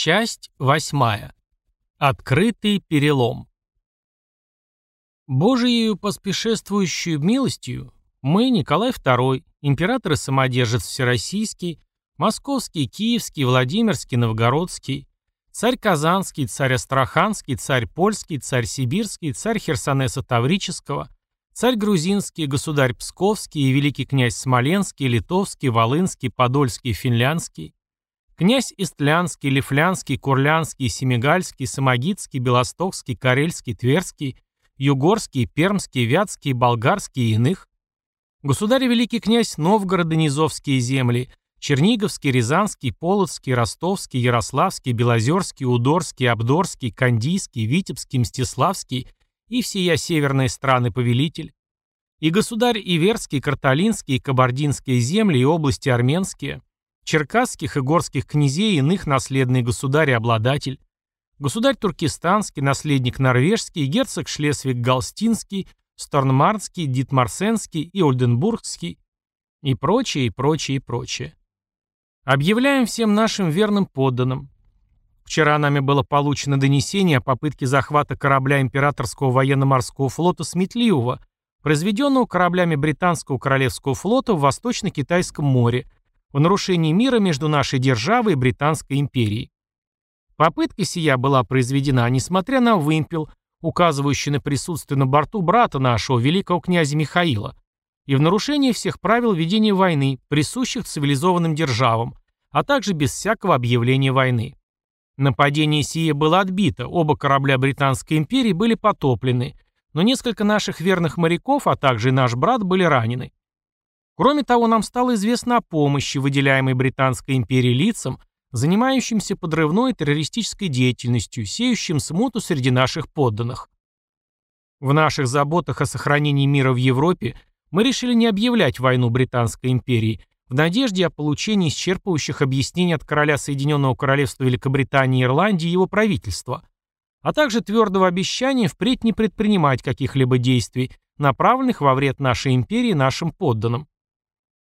Часть восьмая. Открытый перелом. Божиею поспешествующую милостью мы, Николай II, император и самодержец Всероссийский, Московский, Киевский, Владимирский, Новгородский, царь Казанский, царь Астраханский, царь Польский, царь Сибирский, царь Херсонеса Таврического, царь Грузинский, государь Псковский и великий князь Смоленский, Литовский, Волынский, Подольский, Финляндский, Князь Истлянский, Лифлянский, Курлянский, Семигальский, Самогитский, Белостокский, Карельский, Тверский, Югорский, Пермский, Вятский, Болгарский и иных. Государь Великий князь Новгорода, Низовские земли, Черниговский, Рязанский, Полоцкий, Ростовский, Ярославский, Белозерский, Удорский, Абдорский, Кандийский, Витебский, Мстиславский и всея северные страны повелитель. И государь Иверский, Карталинский, Кабардинские земли и области армянские, черкасских и горских князей иных наследный государь и обладатель, государь туркестанский, наследник норвежский, герцог Шлесвиг-Галстинский, Сторнмарнский, Дитмарсенский и Ольденбургский и прочее, и прочее, и прочее. Объявляем всем нашим верным подданным. Вчера нами было получено донесение о попытке захвата корабля императорского военно-морского флота Сметливого, произведенного кораблями британского королевского флота в Восточно-Китайском море – в нарушении мира между нашей державой и Британской империей. Попытка сия была произведена, несмотря на вымпел, указывающий на присутствие на борту брата нашего, великого князя Михаила, и в нарушении всех правил ведения войны, присущих цивилизованным державам, а также без всякого объявления войны. Нападение сие было отбито, оба корабля Британской империи были потоплены, но несколько наших верных моряков, а также и наш брат были ранены. Кроме того, нам стало известно о помощи, выделяемой Британской империей лицам, занимающимся подрывной террористической деятельностью, сеющим смуту среди наших подданных. В наших заботах о сохранении мира в Европе мы решили не объявлять войну Британской империи в надежде о получении исчерпывающих объяснений от короля Соединенного Королевства Великобритании и Ирландии и его правительства, а также твердого обещания впредь не предпринимать каких-либо действий, направленных во вред нашей империи и нашим подданным.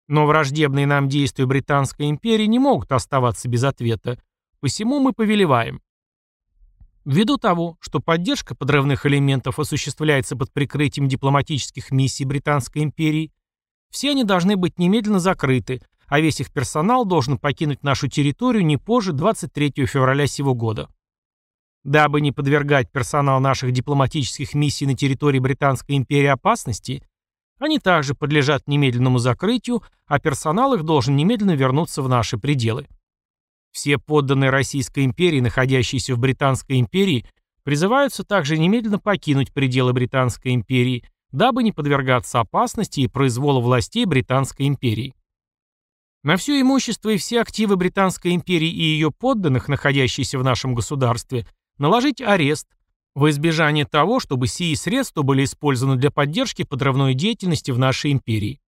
Но враждебные нам действия Британской империи не могут оставаться без ответа, посему мы повелеваем. Ввиду того, что поддержка подрывных элементов осуществляется под прикрытием дипломатических миссий Британской империи, все они должны быть немедленно закрыты, а весь их персонал должен покинуть нашу территорию не позже 23 февраля сего года. Дабы не подвергать персонал наших дипломатических миссий на территории Британской империи опасности, они также подлежат немедленному закрытию, а персонал их должен немедленно вернуться в наши пределы. Все подданные Российской империи, находящиеся в Британской империи, призываются также немедленно покинуть пределы Британской империи, дабы не подвергаться опасности и произволу властей Британской империи. На все имущество и все активы Британской империи и ее подданных, находящиеся в нашем государстве, наложить арест, во избежание того, чтобы сии средства были использованы для поддержки подрывной деятельности в нашей империи.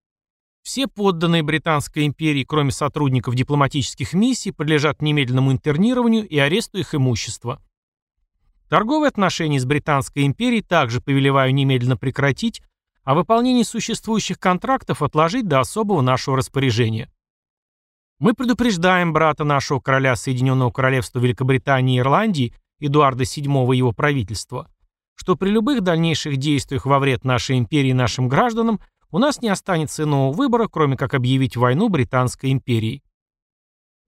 Все подданные Британской империи, кроме сотрудников дипломатических миссий, подлежат немедленному интернированию и аресту их имущества. Торговые отношения с Британской империей также повелеваю немедленно прекратить, а выполнение существующих контрактов отложить до особого нашего распоряжения. Мы предупреждаем брата нашего короля Соединенного Королевства Великобритании и Ирландии Эдуарда VII и его правительства, что при любых дальнейших действиях во вред нашей империи и нашим гражданам у нас не останется иного выбора, кроме как объявить войну Британской империи.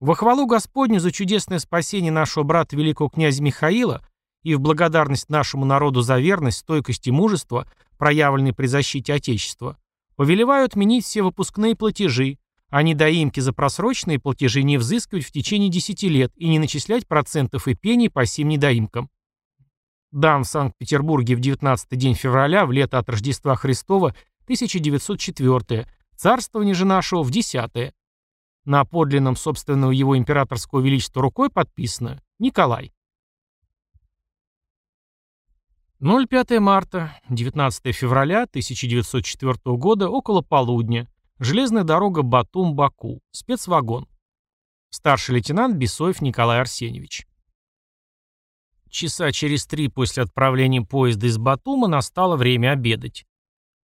Во хвалу Господню за чудесное спасение нашего брата великого князя Михаила и в благодарность нашему народу за верность, стойкость и мужество, проявленные при защите Отечества, повелеваю отменить все выпускные платежи, а недоимки за просроченные платежи не взыскивать в течение 10 лет и не начислять процентов и пений по сим недоимкам. Дан в Санкт-Петербурге в 19 день февраля, в лето от Рождества Христова, 1904 царствование же нашего в 10 На подлинном собственного его императорского величества рукой подписано Николай. 05 марта, 19 февраля 1904 года, около полудня. Железная дорога Батум-Баку. Спецвагон. Старший лейтенант Бесоев Николай Арсеньевич. Часа через три после отправления поезда из Батума настало время обедать.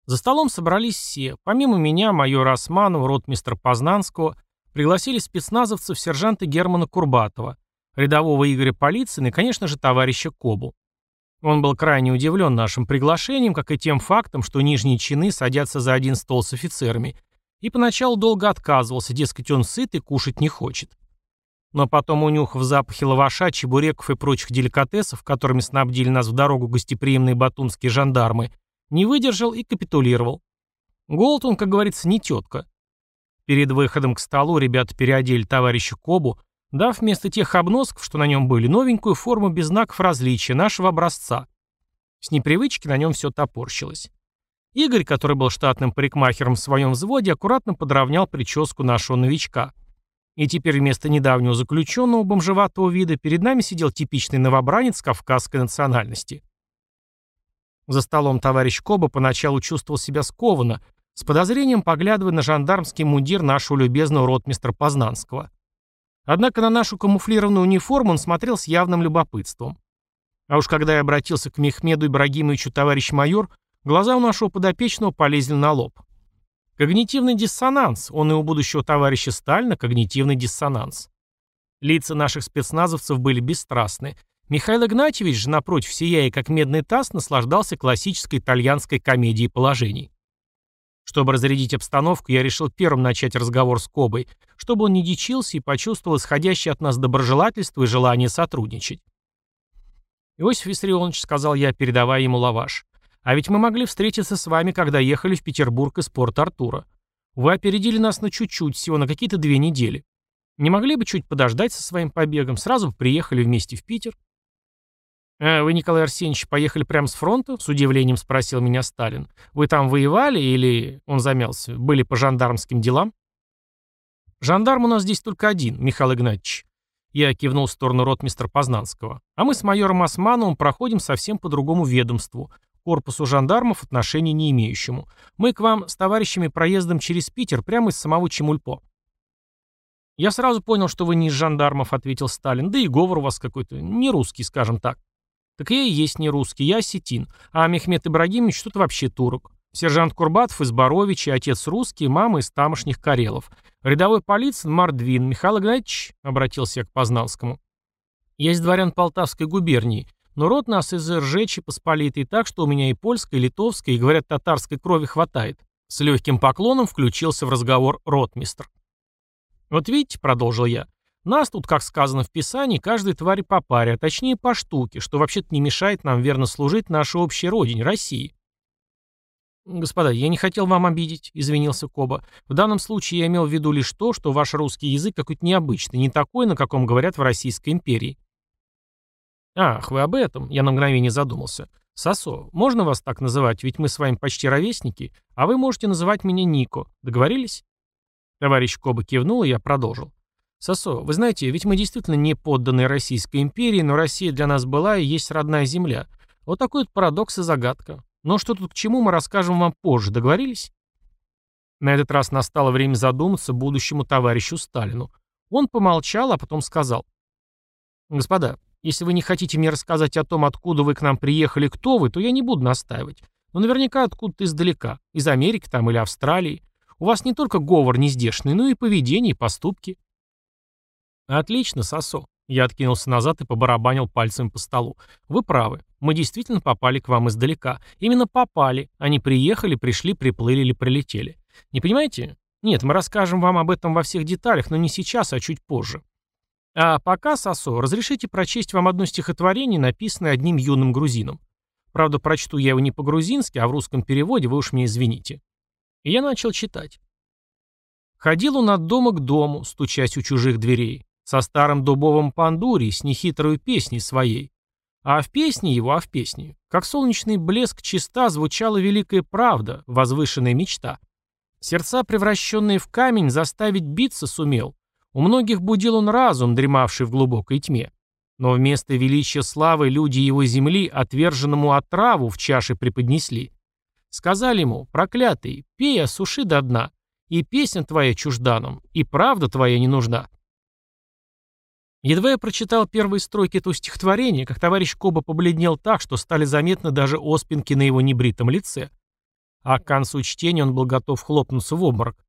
За столом собрались все. Помимо меня, майора Османова, ротмистра Познанского, пригласили спецназовцев сержанта Германа Курбатова, рядового Игоря Полицына и, конечно же, товарища Кобу. Он был крайне удивлен нашим приглашением, как и тем фактом, что нижние чины садятся за один стол с офицерами, и поначалу долго отказывался, дескать, он сыт и кушать не хочет. Но потом, унюхав запахи лаваша, чебуреков и прочих деликатесов, которыми снабдили нас в дорогу гостеприимные батунские жандармы, не выдержал и капитулировал. Голод он, как говорится, не тетка. Перед выходом к столу ребята переодели товарища Кобу, дав вместо тех обносков, что на нем были, новенькую форму без знаков различия нашего образца. С непривычки на нем все топорщилось. Игорь, который был штатным парикмахером в своем взводе, аккуратно подровнял прическу нашего новичка. И теперь вместо недавнего заключенного бомжеватого вида перед нами сидел типичный новобранец кавказской национальности. За столом товарищ Коба поначалу чувствовал себя скованно, с подозрением поглядывая на жандармский мундир нашего любезного ротмистра Познанского. Однако на нашу камуфлированную униформу он смотрел с явным любопытством. А уж когда я обратился к Мехмеду Ибрагимовичу товарищ майор, глаза у нашего подопечного полезли на лоб. Когнитивный диссонанс, он и у будущего товарища Сталина когнитивный диссонанс. Лица наших спецназовцев были бесстрастны, Михаил Игнатьевич же, напротив, сияя как медный таз, наслаждался классической итальянской комедией положений. Чтобы разрядить обстановку, я решил первым начать разговор с Кобой, чтобы он не дичился и почувствовал исходящее от нас доброжелательство и желание сотрудничать. «Иосиф Виссарионович», — сказал я, передавая ему лаваш, «а ведь мы могли встретиться с вами, когда ехали в Петербург из порта Артура. Вы опередили нас на чуть-чуть, всего на какие-то две недели. Не могли бы чуть подождать со своим побегом, сразу бы приехали вместе в Питер?» «А вы, Николай Арсеньевич, поехали прямо с фронта?» — с удивлением спросил меня Сталин. «Вы там воевали или...» — он замялся. «Были по жандармским делам?» «Жандарм у нас здесь только один, Михаил Игнатьевич». Я кивнул в сторону ротмистра Познанского. «А мы с майором Османовым проходим совсем по другому ведомству, корпусу жандармов отношения не имеющему. Мы к вам с товарищами проездом через Питер прямо из самого Чемульпо». «Я сразу понял, что вы не из жандармов», — ответил Сталин. «Да и говор у вас какой-то не русский, скажем так». Так я и есть не русский, я осетин. А Мехмед Ибрагимович что-то вообще турок. Сержант Курбатов из Боровичи, отец русский, мама из тамошних Карелов. Рядовой полицин Мордвин. Михаил Игнатьевич, обратился я к Познанскому. Я дворян Полтавской губернии, но род нас из Ржечи Посполитой так, что у меня и польской, и литовской, и, говорят, татарской крови хватает. С легким поклоном включился в разговор ротмистр. «Вот видите», — продолжил я, нас тут, как сказано в Писании, каждой твари по паре, а точнее по штуке, что вообще-то не мешает нам верно служить нашей общей родине, России. «Господа, я не хотел вам обидеть», — извинился Коба. «В данном случае я имел в виду лишь то, что ваш русский язык какой-то необычный, не такой, на каком говорят в Российской империи». «Ах, вы об этом?» — я на мгновение задумался. «Сосо, можно вас так называть, ведь мы с вами почти ровесники, а вы можете называть меня Нико. Договорились?» Товарищ Коба кивнул, и я продолжил. Сосо, вы знаете, ведь мы действительно не подданные Российской империи, но Россия для нас была и есть родная земля. Вот такой вот парадокс и загадка. Но что тут к чему, мы расскажем вам позже. Договорились? На этот раз настало время задуматься будущему товарищу Сталину. Он помолчал, а потом сказал. «Господа, если вы не хотите мне рассказать о том, откуда вы к нам приехали, кто вы, то я не буду настаивать. Но наверняка откуда-то издалека. Из Америки там или Австралии. У вас не только говор нездешный, но и поведение, и поступки. «Отлично, Сосо». Я откинулся назад и побарабанил пальцем по столу. «Вы правы. Мы действительно попали к вам издалека. Именно попали. Они приехали, пришли, приплыли или прилетели. Не понимаете? Нет, мы расскажем вам об этом во всех деталях, но не сейчас, а чуть позже. А пока, Сосо, разрешите прочесть вам одно стихотворение, написанное одним юным грузином. Правда, прочту я его не по-грузински, а в русском переводе, вы уж мне извините. И я начал читать. Ходил он от дома к дому, стучась у чужих дверей со старым дубовым пандури, с нехитрой песней своей. А в песне его, а в песне, как солнечный блеск чиста, звучала великая правда, возвышенная мечта. Сердца, превращенные в камень, заставить биться сумел. У многих будил он разум, дремавший в глубокой тьме. Но вместо величия славы люди его земли отверженному отраву в чаше преподнесли. Сказали ему, проклятый, пей, осуши до дна, и песня твоя чужданам, и правда твоя не нужна. Едва я прочитал первые строки этого стихотворения, как товарищ Коба побледнел так, что стали заметны даже оспинки на его небритом лице. А к концу чтения он был готов хлопнуться в обморок.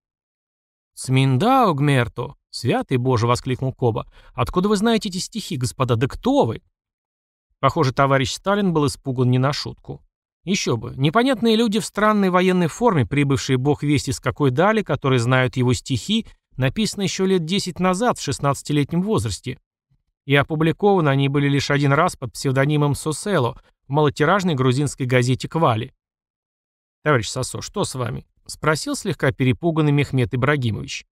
«Сминдау, Гмерто», — «Святый Боже!» — воскликнул Коба. «Откуда вы знаете эти стихи, господа? Да кто вы?» Похоже, товарищ Сталин был испуган не на шутку. Еще бы, непонятные люди в странной военной форме, прибывшие бог весть из какой дали, которые знают его стихи, написаны еще лет 10 назад в 16-летнем возрасте. И опубликованы они были лишь один раз под псевдонимом Сосело в малотиражной грузинской газете «Квали». «Товарищ Сосо, что с вами?» — спросил слегка перепуганный Мехмед Ибрагимович.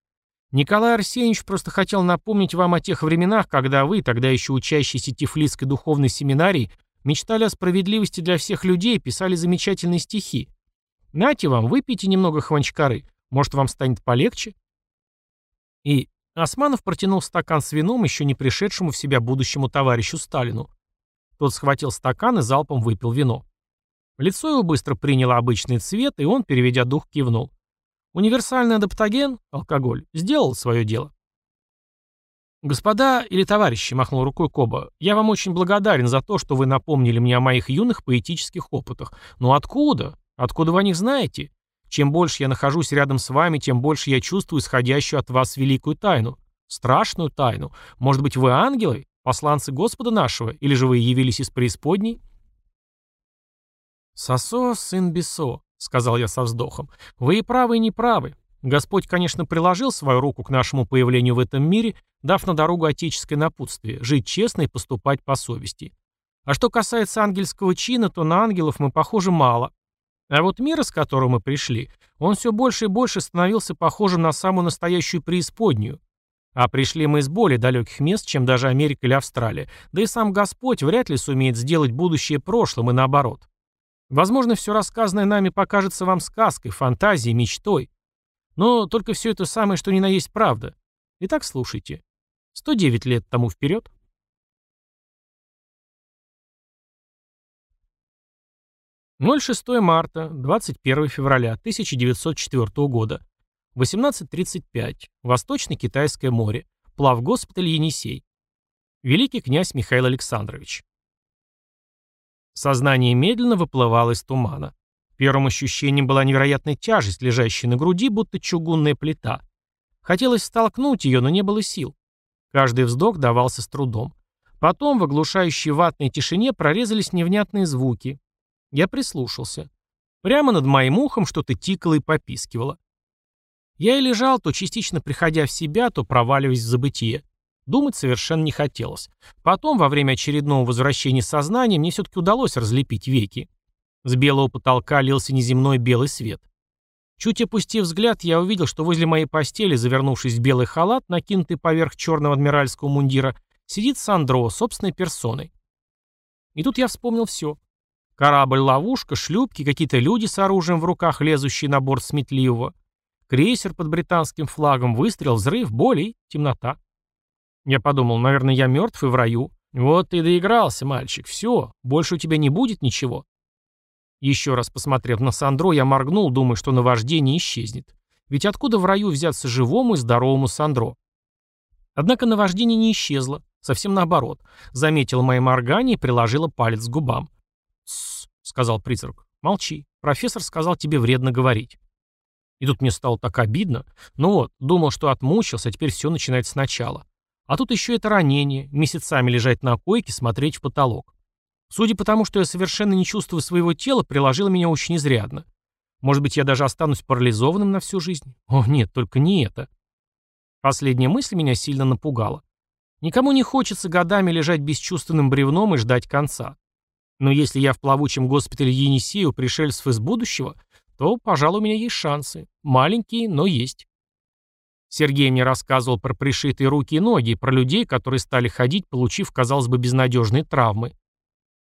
Николай Арсеньевич просто хотел напомнить вам о тех временах, когда вы, тогда еще учащиеся Тифлисской духовной семинарии, мечтали о справедливости для всех людей, писали замечательные стихи. Нате вам, выпейте немного хванчкары, может, вам станет полегче? И Османов протянул стакан с вином еще не пришедшему в себя будущему товарищу Сталину. Тот схватил стакан и залпом выпил вино. Лицо его быстро приняло обычный цвет, и он, переведя дух, кивнул. Универсальный адаптоген, алкоголь, сделал свое дело. «Господа или товарищи», — махнул рукой Коба, — «я вам очень благодарен за то, что вы напомнили мне о моих юных поэтических опытах. Но откуда? Откуда вы о них знаете? Чем больше я нахожусь рядом с вами, тем больше я чувствую исходящую от вас великую тайну. Страшную тайну. Может быть, вы ангелы, посланцы Господа нашего, или же вы явились из преисподней?» «Сосо, сын Бесо», — сказал я со вздохом. «Вы и правы, и не правы. Господь, конечно, приложил свою руку к нашему появлению в этом мире, дав на дорогу отеческое напутствие, жить честно и поступать по совести. А что касается ангельского чина, то на ангелов мы похожи мало. А вот мир, из которого мы пришли, он все больше и больше становился похожим на самую настоящую преисподнюю. А пришли мы из более далеких мест, чем даже Америка или Австралия, да и сам Господь вряд ли сумеет сделать будущее прошлым и наоборот. Возможно, все рассказанное нами покажется вам сказкой, фантазией, мечтой. Но только все это самое, что ни на есть правда. Итак, слушайте. 109 лет тому вперед. Ноль шестое марта, 21 февраля 1904 года. 18.35. Восточно-Китайское море. Плав госпиталь Енисей. Великий князь Михаил Александрович. Сознание медленно выплывало из тумана. Первым ощущением была невероятная тяжесть, лежащая на груди, будто чугунная плита. Хотелось столкнуть ее, но не было сил. Каждый вздох давался с трудом. Потом в оглушающей ватной тишине прорезались невнятные звуки. Я прислушался. Прямо над моим ухом что-то тикало и попискивало. Я и лежал, то частично приходя в себя, то проваливаясь в забытие. Думать совершенно не хотелось. Потом, во время очередного возвращения сознания, мне все-таки удалось разлепить веки. С белого потолка лился неземной белый свет. Чуть опустив взгляд, я увидел, что возле моей постели, завернувшись в белый халат, накинутый поверх черного адмиральского мундира, сидит Сандро, собственной персоной. И тут я вспомнил все. Корабль-ловушка, шлюпки, какие-то люди с оружием в руках, лезущие на борт сметливого. Крейсер под британским флагом, выстрел, взрыв, боли темнота. Я подумал, наверное, я мертв и в раю. Вот ты доигрался, мальчик, все, больше у тебя не будет ничего. Еще раз посмотрев на Сандро, я моргнул, думая, что наваждение исчезнет. Ведь откуда в раю взяться живому и здоровому Сандро? Однако наваждение не исчезло, совсем наоборот. Заметила мои моргание и приложила палец к губам. «Тссс», — сказал призрак, — «молчи. Профессор сказал тебе вредно говорить». И тут мне стало так обидно. Ну вот, думал, что отмучился, а теперь все начинает сначала. А тут еще это ранение, месяцами лежать на койке, смотреть в потолок. Судя по тому, что я совершенно не чувствую своего тела, приложило меня очень изрядно. Может быть, я даже останусь парализованным на всю жизнь? О, нет, только не это. Последняя мысль меня сильно напугала. Никому не хочется годами лежать бесчувственным бревном и ждать конца. Но если я в плавучем госпитале Енисею пришельцев из будущего, то, пожалуй, у меня есть шансы. Маленькие, но есть. Сергей мне рассказывал про пришитые руки и ноги, про людей, которые стали ходить, получив, казалось бы, безнадежные травмы.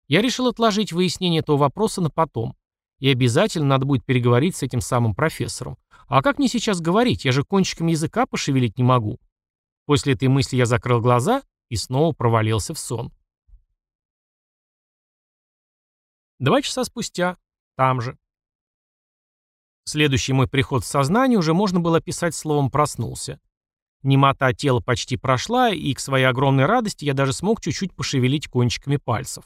Я решил отложить выяснение этого вопроса на потом. И обязательно надо будет переговорить с этим самым профессором. А как мне сейчас говорить? Я же кончиком языка пошевелить не могу. После этой мысли я закрыл глаза и снова провалился в сон. Два часа спустя. Там же. Следующий мой приход в сознание уже можно было описать словом «проснулся». Немота тела почти прошла, и к своей огромной радости я даже смог чуть-чуть пошевелить кончиками пальцев.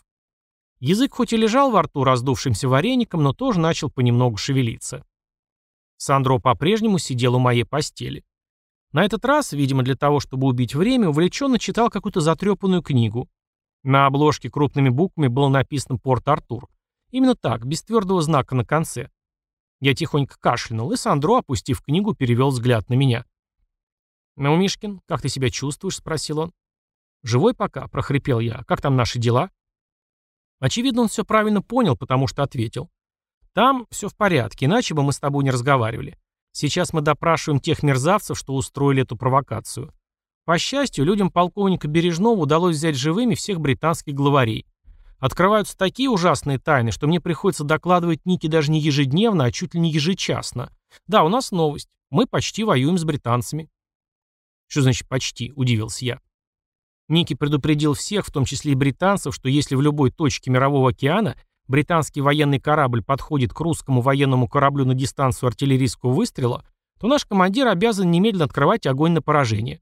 Язык хоть и лежал во рту раздувшимся вареником, но тоже начал понемногу шевелиться. Сандро по-прежнему сидел у моей постели. На этот раз, видимо, для того, чтобы убить время, увлеченно читал какую-то затрепанную книгу. На обложке крупными буквами было написано «Порт-Артур». Именно так, без твердого знака на конце. Я тихонько кашлянул, и Сандро, опустив книгу, перевел взгляд на меня. «Ну, Мишкин, как ты себя чувствуешь?» — спросил он. «Живой пока», — прохрипел я. «Как там наши дела?» Очевидно, он все правильно понял, потому что ответил. «Там все в порядке, иначе бы мы с тобой не разговаривали. Сейчас мы допрашиваем тех мерзавцев, что устроили эту провокацию. По счастью, людям полковника Бережного удалось взять живыми всех британских главарей. Открываются такие ужасные тайны, что мне приходится докладывать Ники даже не ежедневно, а чуть ли не ежечасно. Да, у нас новость. Мы почти воюем с британцами. Что значит «почти»? – удивился я. Ники предупредил всех, в том числе и британцев, что если в любой точке Мирового океана британский военный корабль подходит к русскому военному кораблю на дистанцию артиллерийского выстрела, то наш командир обязан немедленно открывать огонь на поражение.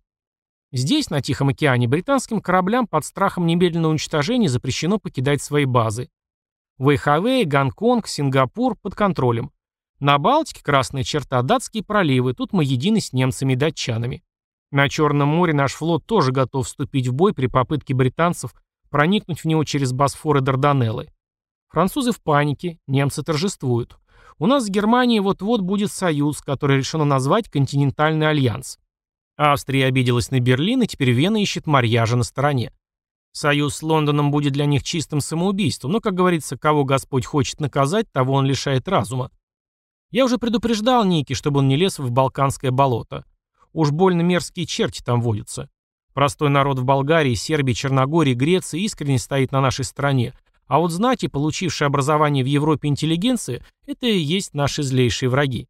Здесь, на Тихом океане, британским кораблям под страхом немедленного уничтожения запрещено покидать свои базы. Вэйхавэй, Гонконг, Сингапур под контролем. На Балтике красная черта, датские проливы, тут мы едины с немцами и датчанами. На Черном море наш флот тоже готов вступить в бой при попытке британцев проникнуть в него через Босфор и Дарданеллы. Французы в панике, немцы торжествуют. У нас с Германией вот-вот будет союз, который решено назвать «Континентальный альянс». Австрия обиделась на Берлин, и теперь Вена ищет марьяжа на стороне. Союз с Лондоном будет для них чистым самоубийством, но, как говорится, кого Господь хочет наказать, того он лишает разума. Я уже предупреждал Ники, чтобы он не лез в Балканское болото. Уж больно мерзкие черти там водятся. Простой народ в Болгарии, Сербии, Черногории, Греции искренне стоит на нашей стороне. А вот знати, получившие образование в Европе интеллигенции, это и есть наши злейшие враги.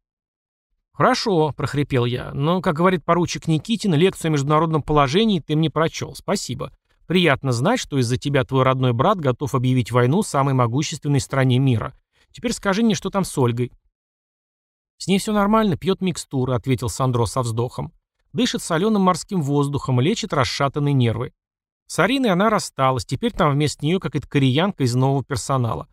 «Хорошо», — прохрипел я, — «но, как говорит поручик Никитин, лекцию о международном положении ты мне прочел. Спасибо. Приятно знать, что из-за тебя твой родной брат готов объявить войну самой могущественной стране мира. Теперь скажи мне, что там с Ольгой». «С ней все нормально, пьет микстуры», — ответил Сандро со вздохом. Дышит соленым морским воздухом, лечит расшатанные нервы. С Ариной она рассталась, теперь там вместо нее какая-то кореянка из нового персонала.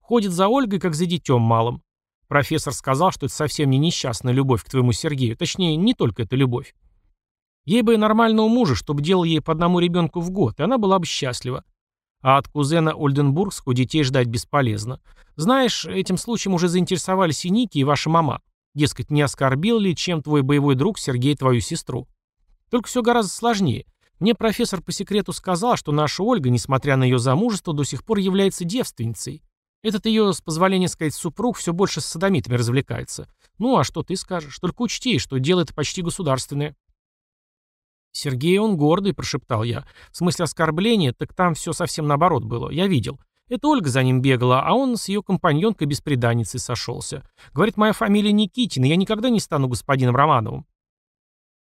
Ходит за Ольгой, как за детем малым. Профессор сказал, что это совсем не несчастная любовь к твоему Сергею, точнее, не только эта любовь. Ей бы нормального мужа, чтобы делал ей по одному ребенку в год, и она была бы счастлива. А от кузена Ольденбургского детей ждать бесполезно. Знаешь, этим случаем уже заинтересовались и Ники, и ваша мама. Дескать, не оскорбил ли чем твой боевой друг Сергей твою сестру? Только все гораздо сложнее. Мне профессор по секрету сказал, что наша Ольга, несмотря на ее замужество, до сих пор является девственницей. Этот ее, с позволения сказать, супруг все больше с садомитами развлекается. Ну, а что ты скажешь? Только учти, что дело это почти государственное. Сергей, он гордый, прошептал я. В смысле оскорбления, так там все совсем наоборот было. Я видел. Это Ольга за ним бегала, а он с ее компаньонкой-беспреданницей сошелся. Говорит, моя фамилия Никитин, и я никогда не стану господином Романовым.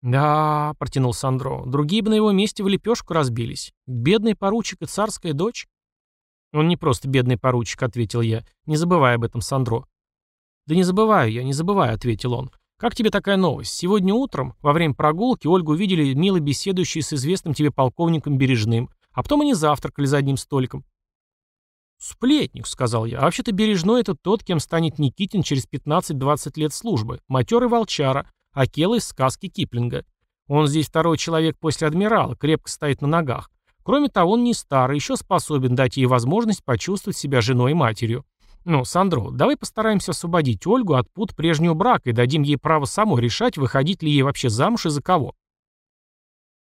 «Да», — протянул Сандро, — «другие бы на его месте в лепешку разбились. Бедный поручик и царская дочь». «Он не просто бедный поручик», — ответил я. «Не забывай об этом, Сандро». «Да не забываю я, не забываю», — ответил он. «Как тебе такая новость? Сегодня утром, во время прогулки, Ольгу увидели мило беседующие с известным тебе полковником Бережным, а потом они завтракали за одним столиком. «Сплетник», — сказал я. «А вообще-то Бережной — это тот, кем станет Никитин через 15-20 лет службы. Матерый волчара, Акела из сказки Киплинга. Он здесь второй человек после адмирала, крепко стоит на ногах. Кроме того, он не старый, еще способен дать ей возможность почувствовать себя женой и матерью. Ну, Сандро, давай постараемся освободить Ольгу от пут прежнего брака и дадим ей право самой решать, выходить ли ей вообще замуж и за кого.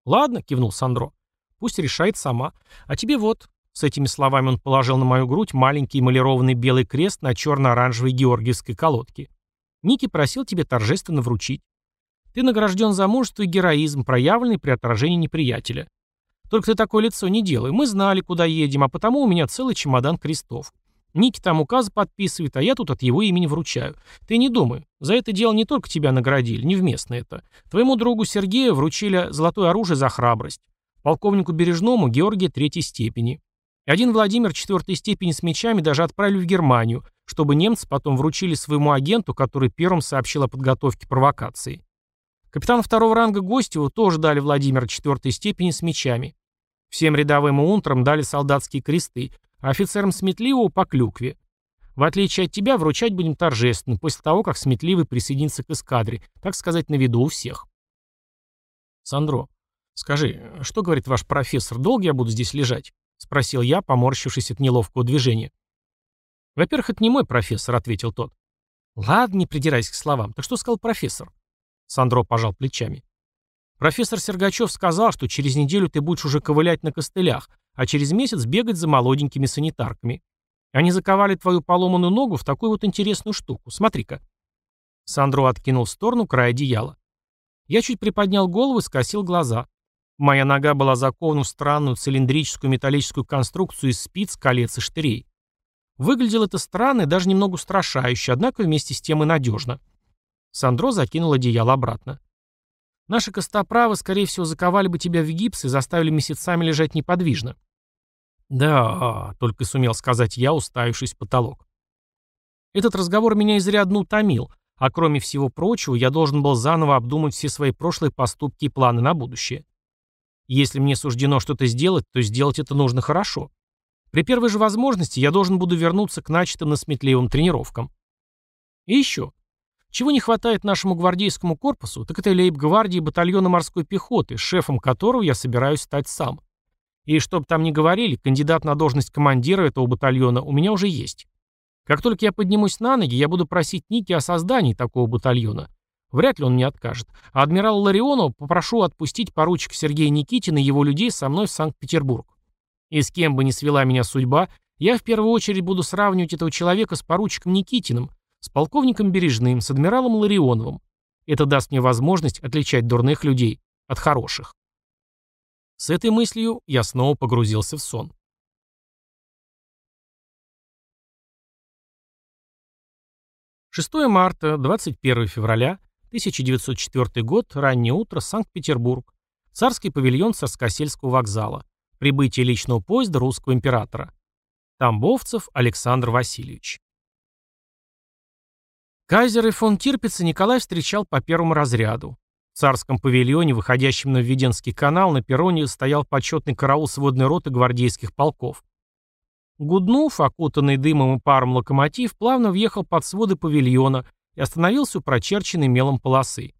Ладно, кивнул Сандро. Пусть решает сама. А тебе вот, с этими словами он положил на мою грудь маленький эмалированный белый крест на черно-оранжевой георгиевской колодке. Ники просил тебе торжественно вручить. Ты награжден за мужество и героизм, проявленный при отражении неприятеля. Только ты такое лицо не делай. Мы знали, куда едем, а потому у меня целый чемодан крестов. Ники там указы подписывает, а я тут от его имени вручаю. Ты не думай, за это дело не только тебя наградили, невместно это. Твоему другу Сергею вручили золотое оружие за храбрость. Полковнику Бережному Георгия третьей степени. Один Владимир четвертой степени с мечами даже отправили в Германию, чтобы немцы потом вручили своему агенту, который первым сообщил о подготовке провокации. Капитан второго ранга Гостеву тоже дали Владимира четвертой степени с мечами. Всем рядовым и унтрам дали солдатские кресты, а офицерам Сметливого по клюкве. В отличие от тебя, вручать будем торжественно, после того, как Сметливый присоединится к эскадре, так сказать, на виду у всех. Сандро, скажи, что говорит ваш профессор, долго я буду здесь лежать? Спросил я, поморщившись от неловкого движения. Во-первых, это не мой профессор, ответил тот. Ладно, не придирайся к словам. Так что сказал профессор? Сандро пожал плечами. Профессор Сергачев сказал, что через неделю ты будешь уже ковылять на костылях, а через месяц бегать за молоденькими санитарками. Они заковали твою поломанную ногу в такую вот интересную штуку. Смотри-ка. Сандро откинул в сторону край одеяла. Я чуть приподнял голову и скосил глаза. Моя нога была закована в странную цилиндрическую металлическую конструкцию из спиц, колец и штырей. Выглядело это странно и даже немного устрашающе, однако вместе с тем и надежно. Сандро закинул одеяло обратно. Наши костоправы, скорее всего, заковали бы тебя в гипс и заставили месяцами лежать неподвижно. «Да», — только сумел сказать я, уставившись в потолок. Этот разговор меня изрядно утомил, а кроме всего прочего, я должен был заново обдумать все свои прошлые поступки и планы на будущее. Если мне суждено что-то сделать, то сделать это нужно хорошо. При первой же возможности я должен буду вернуться к начатым насметливым тренировкам. И еще. Чего не хватает нашему гвардейскому корпусу, так это лейб-гвардии батальона морской пехоты, шефом которого я собираюсь стать сам. И чтобы там ни говорили, кандидат на должность командира этого батальона у меня уже есть. Как только я поднимусь на ноги, я буду просить Ники о создании такого батальона. Вряд ли он мне откажет. А адмирала Ларионова попрошу отпустить поручика Сергея Никитина и его людей со мной в Санкт-Петербург. И с кем бы ни свела меня судьба, я в первую очередь буду сравнивать этого человека с поручиком Никитиным, с полковником Бережным, с адмиралом Ларионовым. Это даст мне возможность отличать дурных людей от хороших. С этой мыслью я снова погрузился в сон. Шестое марта, 21 февраля, 1904 год, раннее утро, Санкт-Петербург. Царский павильон Царскосельского вокзала. Прибытие личного поезда русского императора. Тамбовцев Александр Васильевич. Кайзер и фон Тирпица Николай встречал по первому разряду. В царском павильоне, выходящем на Введенский канал, на перроне стоял почетный караул сводной роты гвардейских полков. Гуднув, окутанный дымом и паром локомотив, плавно въехал под своды павильона и остановился у прочерченной мелом полосы.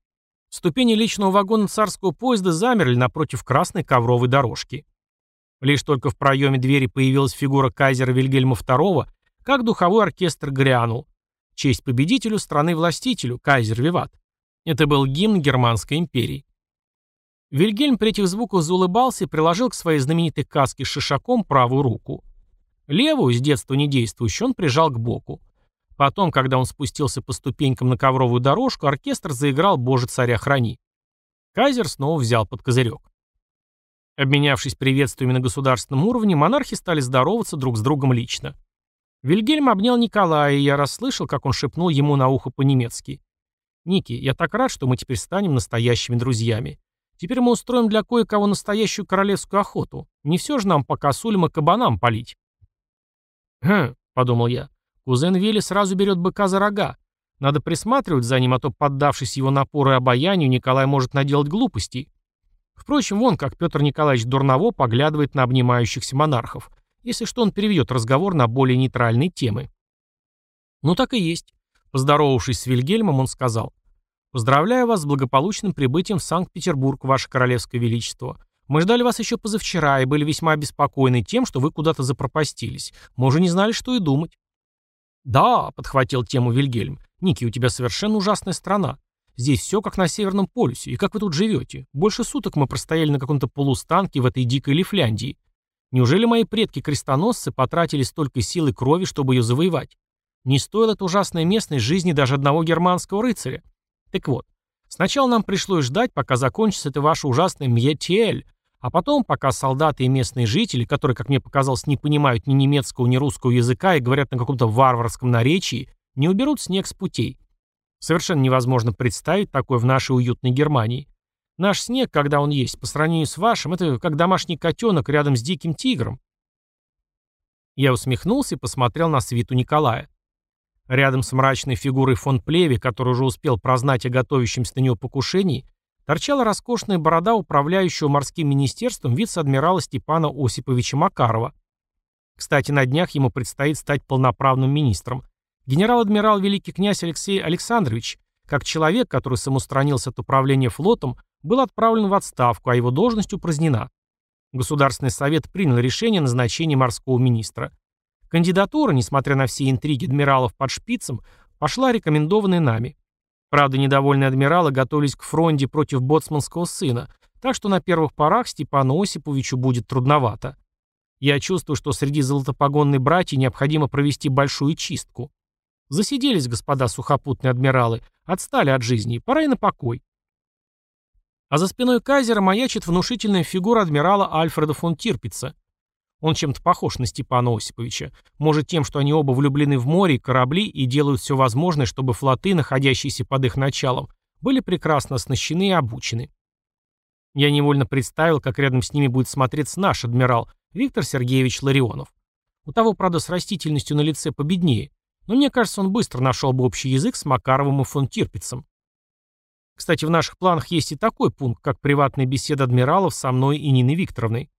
Ступени личного вагона царского поезда замерли напротив красной ковровой дорожки. Лишь только в проеме двери появилась фигура кайзера Вильгельма II, как духовой оркестр грянул. Честь победителю страны-властителю, кайзер Виват. Это был гимн Германской империи. Вильгельм при этих звуках заулыбался и приложил к своей знаменитой каске с шишаком правую руку. Левую, с детства не действующую, он прижал к боку. Потом, когда он спустился по ступенькам на ковровую дорожку, оркестр заиграл «Боже, царя храни». Кайзер снова взял под козырек. Обменявшись приветствиями на государственном уровне, монархи стали здороваться друг с другом лично. Вильгельм обнял Николая, и я расслышал, как он шепнул ему на ухо по-немецки. «Ники, я так рад, что мы теперь станем настоящими друзьями. Теперь мы устроим для кое-кого настоящую королевскую охоту. Не все же нам по косулям и кабанам палить». «Хм», — подумал я, — «кузен Вилли сразу берет быка за рога. Надо присматривать за ним, а то, поддавшись его напору и обаянию, Николай может наделать глупостей». Впрочем, вон как Петр Николаевич Дурново поглядывает на обнимающихся монархов. Если что, он переведет разговор на более нейтральные темы. Ну так и есть. Поздоровавшись с Вильгельмом, он сказал, «Поздравляю вас с благополучным прибытием в Санкт-Петербург, Ваше Королевское Величество. Мы ждали вас еще позавчера и были весьма обеспокоены тем, что вы куда-то запропастились. Мы уже не знали, что и думать». «Да», — подхватил тему Вильгельм, «Ники, у тебя совершенно ужасная страна. Здесь все как на Северном полюсе. И как вы тут живете? Больше суток мы простояли на каком-то полустанке в этой дикой Лифляндии. Неужели мои предки-крестоносцы потратили столько сил и крови, чтобы ее завоевать? Не стоила эта ужасная местность жизни даже одного германского рыцаря. Так вот, сначала нам пришлось ждать, пока закончится это ваше ужасное Мьетиэль, а потом, пока солдаты и местные жители, которые, как мне показалось, не понимают ни немецкого, ни русского языка и говорят на каком-то варварском наречии, не уберут снег с путей. Совершенно невозможно представить такое в нашей уютной Германии. Наш снег, когда он есть, по сравнению с вашим, это как домашний котенок рядом с диким тигром. Я усмехнулся и посмотрел на свиту Николая. Рядом с мрачной фигурой фон Плеви, который уже успел прознать о готовящемся на него покушении, торчала роскошная борода управляющего морским министерством вице-адмирала Степана Осиповича Макарова. Кстати, на днях ему предстоит стать полноправным министром. Генерал-адмирал великий князь Алексей Александрович, как человек, который самоустранился от управления флотом, был отправлен в отставку, а его должность упразднена. Государственный совет принял решение о назначении морского министра. Кандидатура, несмотря на все интриги адмиралов под шпицем, пошла рекомендованной нами. Правда, недовольные адмиралы готовились к фронте против боцманского сына, так что на первых порах Степану Осиповичу будет трудновато. Я чувствую, что среди золотопогонной братьев необходимо провести большую чистку. Засиделись, господа сухопутные адмиралы, отстали от жизни, пора и на покой. А за спиной Кайзера маячит внушительная фигура адмирала Альфреда фон Тирпица. Он чем-то похож на Степана Осиповича. Может тем, что они оба влюблены в море и корабли и делают все возможное, чтобы флоты, находящиеся под их началом, были прекрасно оснащены и обучены. Я невольно представил, как рядом с ними будет смотреться наш адмирал Виктор Сергеевич Ларионов. У того, правда, с растительностью на лице победнее, но мне кажется, он быстро нашел бы общий язык с Макаровым и фон Тирпицем. Кстати, в наших планах есть и такой пункт, как приватная беседа адмиралов со мной и Ниной Викторовной.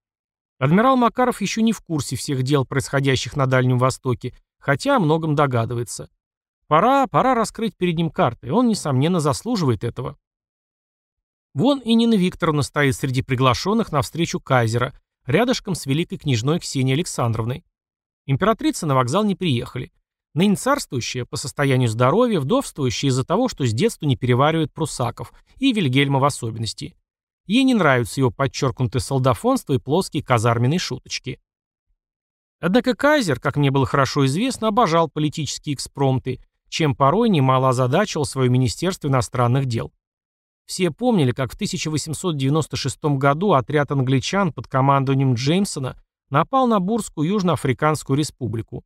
Адмирал Макаров еще не в курсе всех дел, происходящих на Дальнем Востоке, хотя о многом догадывается. Пора, пора раскрыть перед ним карты, он, несомненно, заслуживает этого. Вон и Нина Викторовна стоит среди приглашенных на встречу Кайзера, рядышком с великой княжной Ксенией Александровной. Императрицы на вокзал не приехали. Ныне царствующая, по состоянию здоровья, вдовствующая из-за того, что с детства не переваривает прусаков, и Вильгельма в особенности. Ей не нравится его подчеркнутое солдафонство и плоские казарменные шуточки. Однако Кайзер, как мне было хорошо известно, обожал политические экспромты, чем порой немало озадачивал свое Министерство иностранных дел. Все помнили, как в 1896 году отряд англичан под командованием Джеймсона напал на Бурскую Южноафриканскую республику.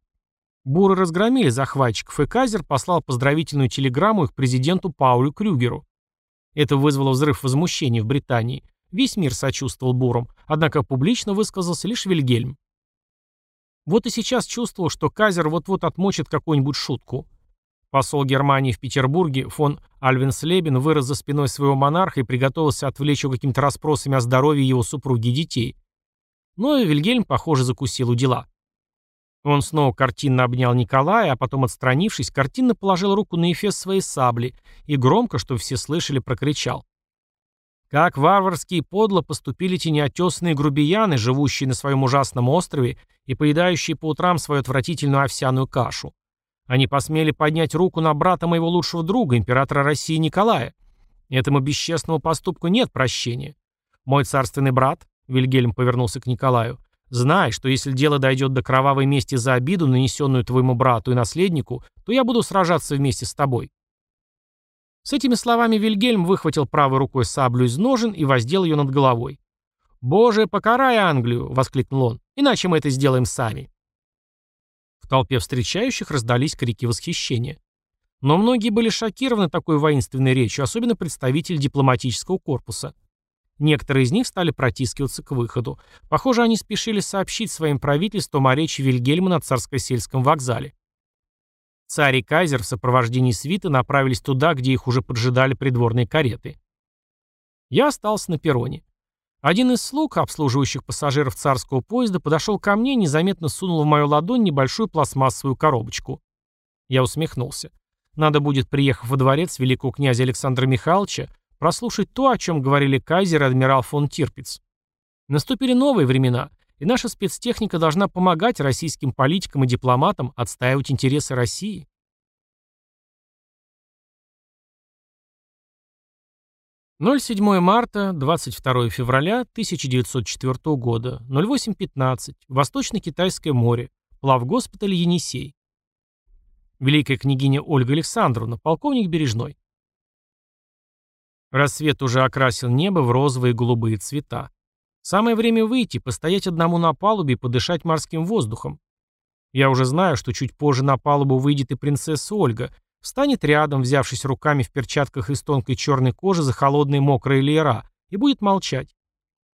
Буры разгромили захватчиков, и Кайзер послал поздравительную телеграмму их президенту Паулю Крюгеру. Это вызвало взрыв возмущения в Британии. Весь мир сочувствовал бурам, однако публично высказался лишь Вильгельм. Вот и сейчас чувствовал, что Казер вот-вот отмочит какую-нибудь шутку. Посол Германии в Петербурге фон Альвенслебен вырос за спиной своего монарха и приготовился отвлечь его какими-то расспросами о здоровье его супруги и детей. Но и Вильгельм, похоже, закусил у дела. Он снова картинно обнял Николая, а потом, отстранившись, картинно положил руку на эфес своей сабли и громко, чтобы все слышали, прокричал. Как варварски и подло поступили эти неотесанные грубияны, живущие на своем ужасном острове и поедающие по утрам свою отвратительную овсяную кашу. Они посмели поднять руку на брата моего лучшего друга, императора России Николая. Этому бесчестному поступку нет прощения. Мой царственный брат, Вильгельм повернулся к Николаю, Знай, что если дело дойдет до кровавой мести за обиду, нанесенную твоему брату и наследнику, то я буду сражаться вместе с тобой». С этими словами Вильгельм выхватил правой рукой саблю из ножен и воздел ее над головой. «Боже, покарай Англию!» — воскликнул он. «Иначе мы это сделаем сами». В толпе встречающих раздались крики восхищения. Но многие были шокированы такой воинственной речью, особенно представитель дипломатического корпуса. Некоторые из них стали протискиваться к выходу. Похоже, они спешили сообщить своим правительствам о речи Вильгельма на царско-сельском вокзале. Царь и кайзер в сопровождении свиты направились туда, где их уже поджидали придворные кареты. Я остался на перроне. Один из слуг, обслуживающих пассажиров царского поезда, подошел ко мне и незаметно сунул в мою ладонь небольшую пластмассовую коробочку. Я усмехнулся. Надо будет, приехав во дворец великого князя Александра Михайловича, прослушать то, о чем говорили кайзер и адмирал фон Тирпиц. Наступили новые времена, и наша спецтехника должна помогать российским политикам и дипломатам отстаивать интересы России. «07 марта, 22 февраля 1904 года, 08.15, Восточно-Китайское море, плавгоспиталь Енисей. Великая княгиня Ольга Александровна, полковник Бережной. Рассвет уже окрасил небо в розовые и голубые цвета. Самое время выйти, постоять одному на палубе и подышать морским воздухом. Я уже знаю, что чуть позже на палубу выйдет и принцесса Ольга, встанет рядом, взявшись руками в перчатках из тонкой черной кожи за холодные мокрые леера, и будет молчать.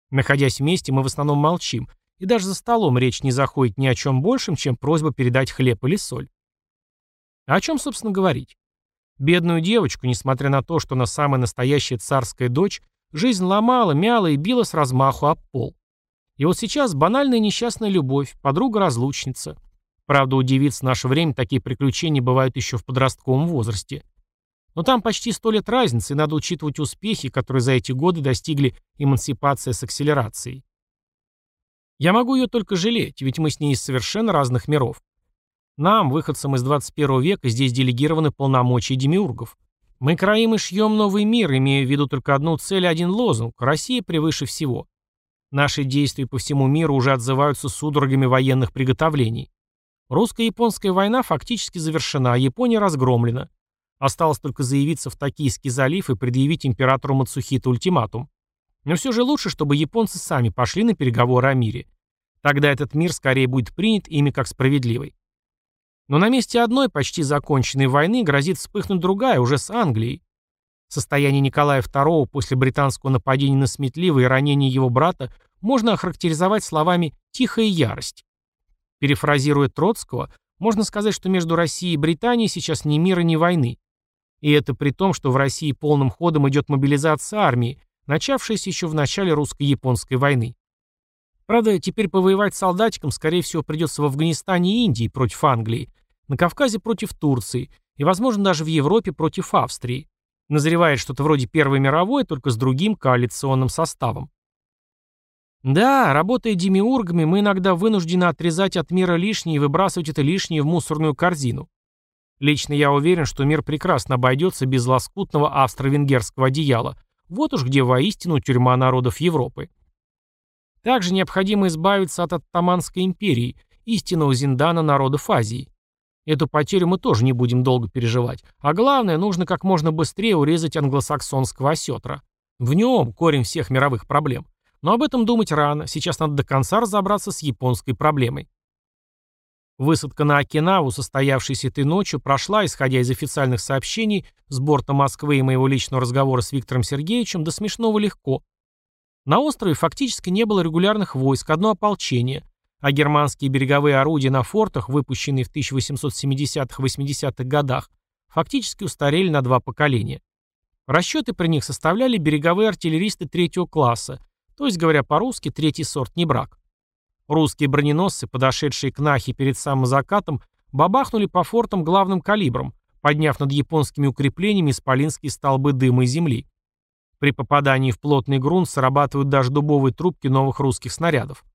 Находясь вместе, мы в основном молчим, и даже за столом речь не заходит ни о чем большем, чем просьба передать хлеб или соль. А о чем, собственно, говорить? Бедную девочку, несмотря на то, что она самая настоящая царская дочь, жизнь ломала, мяла и била с размаху об пол. И вот сейчас банальная несчастная любовь, подруга-разлучница. Правда, у девиц в наше время такие приключения бывают еще в подростковом возрасте. Но там почти сто лет разницы, и надо учитывать успехи, которые за эти годы достигли эмансипация с акселерацией. Я могу ее только жалеть, ведь мы с ней из совершенно разных миров. Нам, выходцам из 21 века, здесь делегированы полномочия демиургов. Мы краим и шьем новый мир, имея в виду только одну цель и один лозунг – Россия превыше всего. Наши действия по всему миру уже отзываются судорогами военных приготовлений. Русско-японская война фактически завершена, а Япония разгромлена. Осталось только заявиться в Токийский залив и предъявить императору Мацухито ультиматум. Но все же лучше, чтобы японцы сами пошли на переговоры о мире. Тогда этот мир скорее будет принят ими как справедливый. Но на месте одной почти законченной войны грозит вспыхнуть другая, уже с Англией. Состояние Николая II после британского нападения на Сметлива и ранения его брата можно охарактеризовать словами «тихая ярость». Перефразируя Троцкого, можно сказать, что между Россией и Британией сейчас ни мира, ни войны. И это при том, что в России полным ходом идет мобилизация армии, начавшаяся еще в начале русско-японской войны. Правда, теперь повоевать солдатикам, скорее всего, придется в Афганистане и Индии против Англии, на Кавказе против Турции и, возможно, даже в Европе против Австрии. Назревает что-то вроде Первой мировой, только с другим коалиционным составом. Да, работая демиургами, мы иногда вынуждены отрезать от мира лишнее и выбрасывать это лишнее в мусорную корзину. Лично я уверен, что мир прекрасно обойдется без лоскутного австро-венгерского одеяла. Вот уж где воистину тюрьма народов Европы. Также необходимо избавиться от Оттоманской империи, истинного зиндана народов Азии. Эту потерю мы тоже не будем долго переживать. А главное, нужно как можно быстрее урезать англосаксонского осетра. В нем корень всех мировых проблем. Но об этом думать рано, сейчас надо до конца разобраться с японской проблемой. Высадка на Окинаву, состоявшаяся этой ночью, прошла, исходя из официальных сообщений, с борта Москвы и моего личного разговора с Виктором Сергеевичем, до смешного легко. На острове фактически не было регулярных войск, одно ополчение, а германские береговые орудия на фортах, выпущенные в 1870-80-х годах, фактически устарели на два поколения. Расчеты при них составляли береговые артиллеристы третьего класса, то есть, говоря по-русски, третий сорт не брак. Русские броненосцы, подошедшие к Нахе перед самым закатом, бабахнули по фортам главным калибром, подняв над японскими укреплениями исполинские столбы дыма и земли. При попадании в плотный грунт срабатывают даже дубовые трубки новых русских снарядов.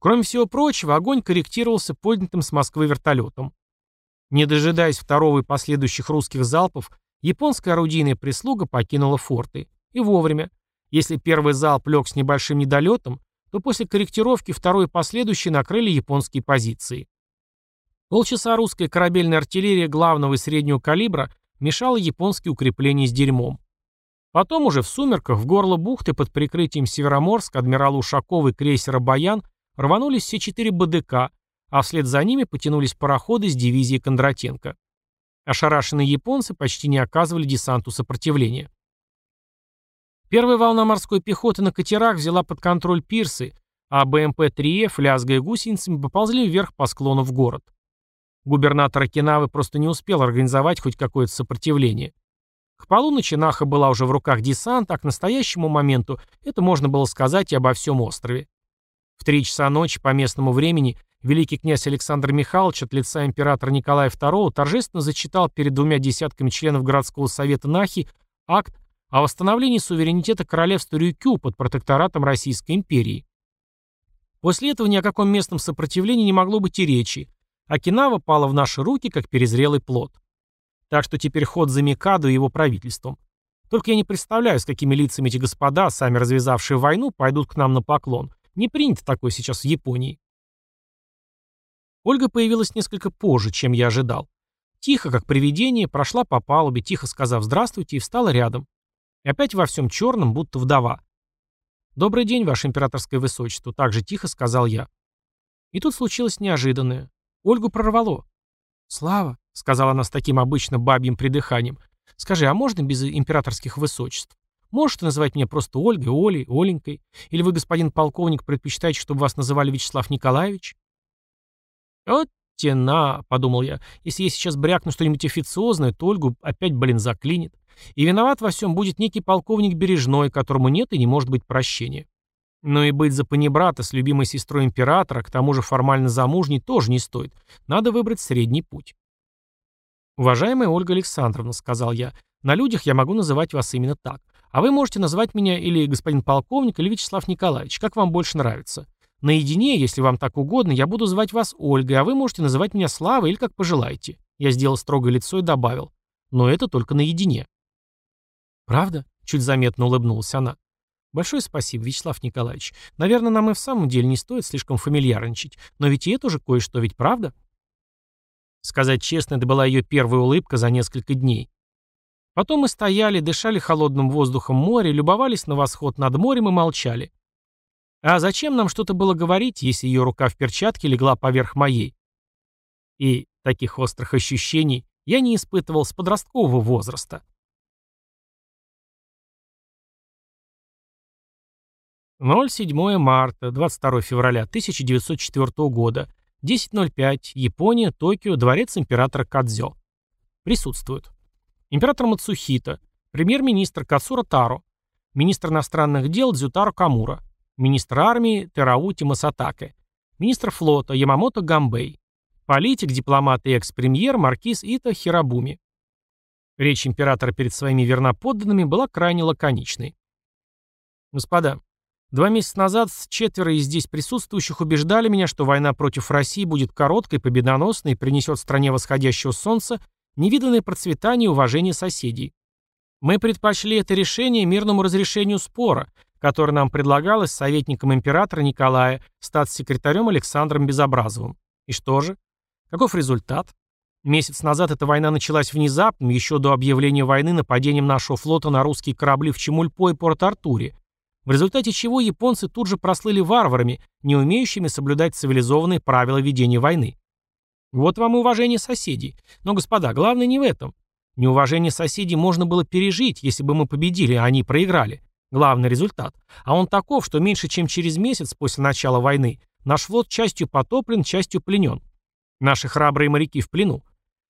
Кроме всего прочего, огонь корректировался поднятым с Москвы вертолетом. Не дожидаясь второго и последующих русских залпов, японская орудийная прислуга покинула форты. И вовремя. Если первый залп лег с небольшим недолетом, то после корректировки второй и последующий накрыли японские позиции. Полчаса русская корабельная артиллерия главного и среднего калибра мешала японские укрепления с дерьмом. Потом уже в сумерках в горло бухты под прикрытием Североморск адмирала Ушакова и крейсера «Баян» рванулись все четыре БДК, а вслед за ними потянулись пароходы с дивизией Кондратенко. Ошарашенные японцы почти не оказывали десанту сопротивления. Первая волна морской пехоты на катерах взяла под контроль пирсы, а БМП-3Ф, лязгая гусеницами, поползли вверх по склону в город. Губернатор Окинавы просто не успел организовать хоть какое-то сопротивление. К полуночи Наха была уже в руках десанта, а к настоящему моменту это можно было сказать и обо всем острове. В три часа ночи по местному времени великий князь Александр Михайлович от лица императора Николая II торжественно зачитал перед двумя десятками членов городского совета Нахи акт о восстановлении суверенитета королевства Рюкю под протекторатом Российской империи. После этого ни о каком местном сопротивлении не могло быть и речи. Окинава пала в наши руки, как перезрелый плод. Так что теперь ход за Микадо и его правительством. Только я не представляю, с какими лицами эти господа, сами развязавшие войну, пойдут к нам на поклон. Не принято такое сейчас в Японии. Ольга появилась несколько позже, чем я ожидал. Тихо, как привидение, прошла по палубе, тихо сказав «здравствуйте» и встала рядом. И опять во всем черном, будто вдова. «Добрый день, ваше императорское высочество», — так же тихо сказал я. И тут случилось неожиданное. Ольгу прорвало. «Слава», — сказала она с таким обычно бабьим придыханием, — «скажи, а можно без императорских высочеств? Можете называть меня просто Ольгой, Олей, Оленькой? Или вы, господин полковник, предпочитаете, чтобы вас называли Вячеслав Николаевич?» «Вот тена», — подумал я, — «если я сейчас брякну что-нибудь официозное, то Ольгу опять, блин, заклинит. И виноват во всем будет некий полковник Бережной, которому нет и не может быть прощения. Но и быть за панибрата с любимой сестрой императора, к тому же формально замужней, тоже не стоит. Надо выбрать средний путь. «Уважаемая Ольга Александровна», — сказал я, — «на людях я могу называть вас именно так. А вы можете назвать меня или господин полковник, или Вячеслав Николаевич, как вам больше нравится. Наедине, если вам так угодно, я буду звать вас Ольгой, а вы можете называть меня Славой или как пожелаете». Я сделал строгое лицо и добавил. «Но это только наедине». «Правда?» — чуть заметно улыбнулась она. «Большое спасибо, Вячеслав Николаевич. Наверное, нам и в самом деле не стоит слишком фамильярничать. Но ведь и это уже кое-что, ведь правда?» Сказать честно, это была ее первая улыбка за несколько дней. Потом мы стояли, дышали холодным воздухом моря, любовались на восход над морем и молчали. А зачем нам что-то было говорить, если ее рука в перчатке легла поверх моей? И таких острых ощущений я не испытывал с подросткового возраста. 07 марта, 22 февраля 1904 года, 10.05, Япония, Токио, дворец императора Кадзё. Присутствуют. Император Мацухита, премьер-министр Кацура Таро, министр иностранных дел Дзютаро Камура, министр армии Тераути Масатаке, министр флота Ямамото Гамбей, политик, дипломат и экс-премьер маркиз Ита Хирабуми. Речь императора перед своими верноподданными была крайне лаконичной. Господа, Два месяца назад четверо из здесь присутствующих убеждали меня, что война против России будет короткой, победоносной и принесет стране восходящего солнца невиданное процветание и уважение соседей. Мы предпочли это решение мирному разрешению спора, которое нам предлагалось советником императора Николая, статс-секретарем Александром Безобразовым. И что же? Каков результат? Месяц назад эта война началась внезапно, еще до объявления войны нападением нашего флота на русские корабли в Чемульпо и Порт-Артуре, в результате чего японцы тут же прослыли варварами, не умеющими соблюдать цивилизованные правила ведения войны. Вот вам и уважение соседей. Но, господа, главное не в этом. Неуважение соседей можно было пережить, если бы мы победили, а они проиграли. Главный результат. А он таков, что меньше чем через месяц после начала войны наш флот частью потоплен, частью пленен. Наши храбрые моряки в плену.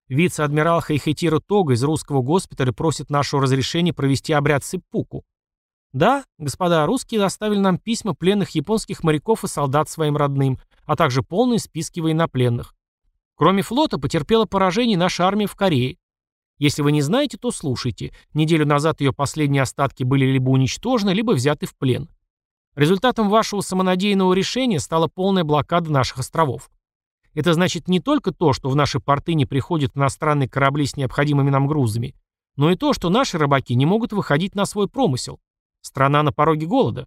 Вице-адмирал Хайхетира Тога из русского госпиталя просит нашего разрешения провести обряд сиппуку. Да, господа, русские доставили нам письма пленных японских моряков и солдат своим родным, а также полные списки военнопленных. Кроме флота потерпела поражение наша армия в Корее. Если вы не знаете, то слушайте. Неделю назад ее последние остатки были либо уничтожены, либо взяты в плен. Результатом вашего самонадеянного решения стала полная блокада наших островов. Это значит не только то, что в наши порты не приходят иностранные корабли с необходимыми нам грузами, но и то, что наши рыбаки не могут выходить на свой промысел. Страна на пороге голода.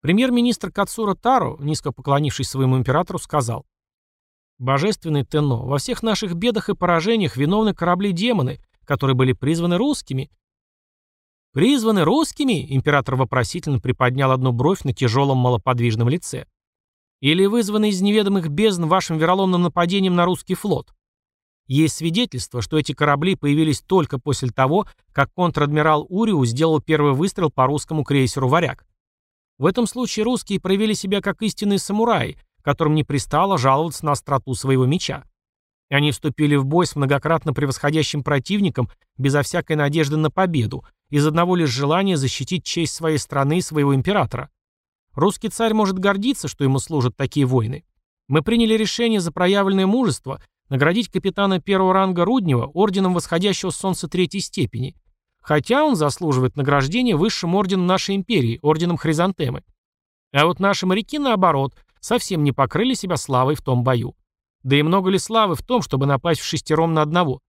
Премьер-министр Кацура Таро, низко поклонившись своему императору, сказал «Божественный Тенно, во всех наших бедах и поражениях виновны корабли-демоны, которые были призваны русскими». «Призваны русскими?» — император вопросительно приподнял одну бровь на тяжелом малоподвижном лице. «Или вызваны из неведомых бездн вашим вероломным нападением на русский флот?» Есть свидетельство, что эти корабли появились только после того, как контр-адмирал Уриу сделал первый выстрел по русскому крейсеру «Варяг». В этом случае русские проявили себя как истинные самураи, которым не пристало жаловаться на остроту своего меча. Они вступили в бой с многократно превосходящим противником безо всякой надежды на победу, из одного лишь желания защитить честь своей страны и своего императора. Русский царь может гордиться, что ему служат такие войны. Мы приняли решение за проявленное мужество наградить капитана первого ранга Руднева орденом восходящего солнца третьей степени, хотя он заслуживает награждения высшим орденом нашей империи, орденом Хризантемы. А вот наши моряки, наоборот, совсем не покрыли себя славой в том бою. Да и много ли славы в том, чтобы напасть в шестером на одного?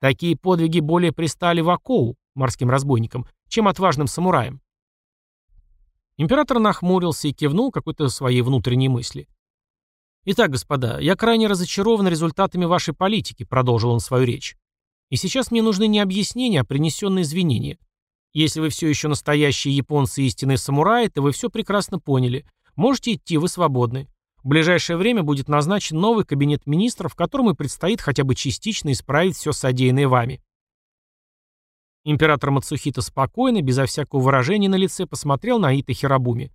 Такие подвиги более пристали Вакоу, морским разбойникам, чем отважным самураям. Император нахмурился и кивнул какой-то своей внутренней мысли. «Итак, господа, я крайне разочарован результатами вашей политики», — продолжил он свою речь. «И сейчас мне нужны не объяснения, а принесенные извинения. Если вы все еще настоящие японцы и истинные самураи, то вы все прекрасно поняли. Можете идти, вы свободны. В ближайшее время будет назначен новый кабинет министров, которому предстоит хотя бы частично исправить все содеянное вами». Император Мацухита спокойно, безо всякого выражения на лице, посмотрел на Ита Хирабуми.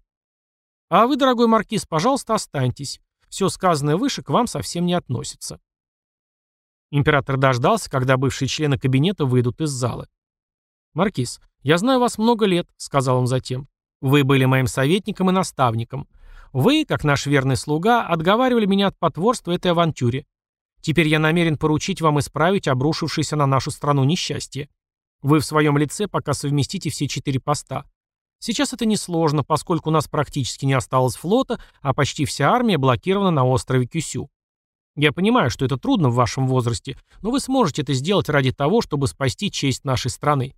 «А вы, дорогой маркиз, пожалуйста, останьтесь. Все сказанное выше к вам совсем не относится. Император дождался, когда бывшие члены кабинета выйдут из зала. «Маркиз, я знаю вас много лет», — сказал он затем. «Вы были моим советником и наставником. Вы, как наш верный слуга, отговаривали меня от потворства этой авантюре. Теперь я намерен поручить вам исправить обрушившееся на нашу страну несчастье. Вы в своем лице пока совместите все четыре поста. Сейчас это несложно, поскольку у нас практически не осталось флота, а почти вся армия блокирована на острове Кюсю. Я понимаю, что это трудно в вашем возрасте, но вы сможете это сделать ради того, чтобы спасти честь нашей страны.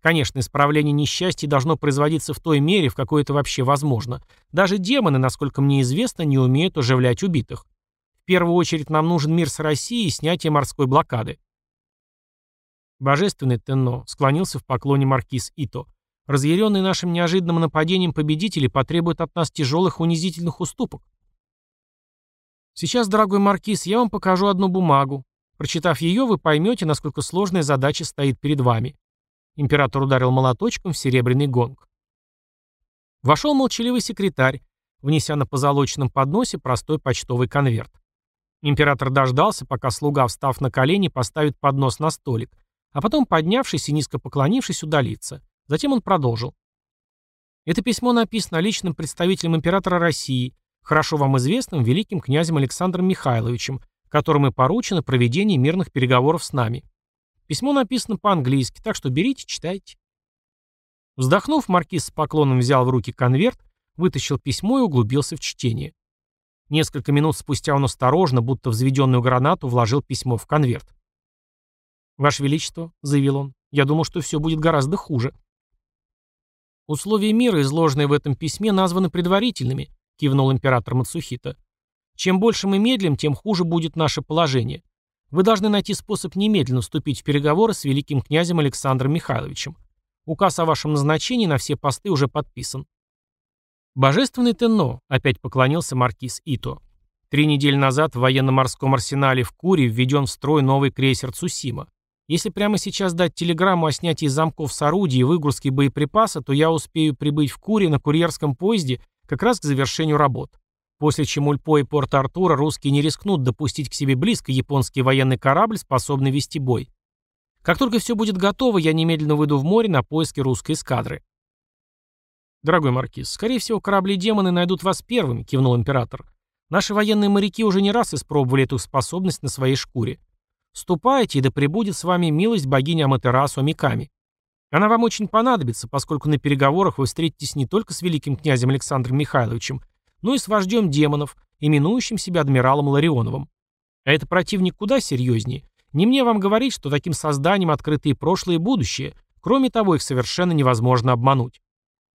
Конечно, исправление несчастья должно производиться в той мере, в какой это вообще возможно. Даже демоны, насколько мне известно, не умеют оживлять убитых. В первую очередь нам нужен мир с Россией и снятие морской блокады. Божественный Тенно склонился в поклоне маркиз Ито. Разъяренные нашим неожиданным нападением победители потребуют от нас тяжелых унизительных уступок. Сейчас, дорогой маркиз, я вам покажу одну бумагу. Прочитав ее, вы поймете, насколько сложная задача стоит перед вами. Император ударил молоточком в серебряный гонг. Вошел молчаливый секретарь, внеся на позолоченном подносе простой почтовый конверт. Император дождался, пока слуга, встав на колени, поставит поднос на столик, а потом, поднявшись и низко поклонившись, удалиться. Затем он продолжил. Это письмо написано личным представителем императора России, хорошо вам известным великим князем Александром Михайловичем, которому поручено проведение мирных переговоров с нами. Письмо написано по-английски, так что берите, читайте. Вздохнув, маркиз с поклоном взял в руки конверт, вытащил письмо и углубился в чтение. Несколько минут спустя он осторожно, будто взведенную гранату, вложил письмо в конверт. «Ваше Величество», — заявил он, — «я думал, что все будет гораздо хуже». «Условия мира, изложенные в этом письме, названы предварительными», — кивнул император Мацухита. «Чем больше мы медлим, тем хуже будет наше положение. Вы должны найти способ немедленно вступить в переговоры с великим князем Александром Михайловичем. Указ о вашем назначении на все посты уже подписан». «Божественный Тенно», — опять поклонился маркиз Ито. Три недели назад в военно-морском арсенале в Куре введен в строй новый крейсер Цусима. Если прямо сейчас дать телеграмму о снятии замков с орудий и выгрузке боеприпаса, то я успею прибыть в Куре на курьерском поезде как раз к завершению работ. После Чемульпо и Порт-Артура русские не рискнут допустить к себе близко японский военный корабль, способный вести бой. Как только все будет готово, я немедленно выйду в море на поиски русской эскадры. «Дорогой маркиз, скорее всего, корабли-демоны найдут вас первыми», — кивнул император. «Наши военные моряки уже не раз испробовали эту способность на своей шкуре. Ступайте, и да пребудет с вами милость богини Аматерасу Миками. Она вам очень понадобится, поскольку на переговорах вы встретитесь не только с великим князем Александром Михайловичем, но и с вождем демонов, именующим себя адмиралом Ларионовым. А это противник куда серьезнее. Не мне вам говорить, что таким созданием открыты и прошлое, и будущее. Кроме того, их совершенно невозможно обмануть.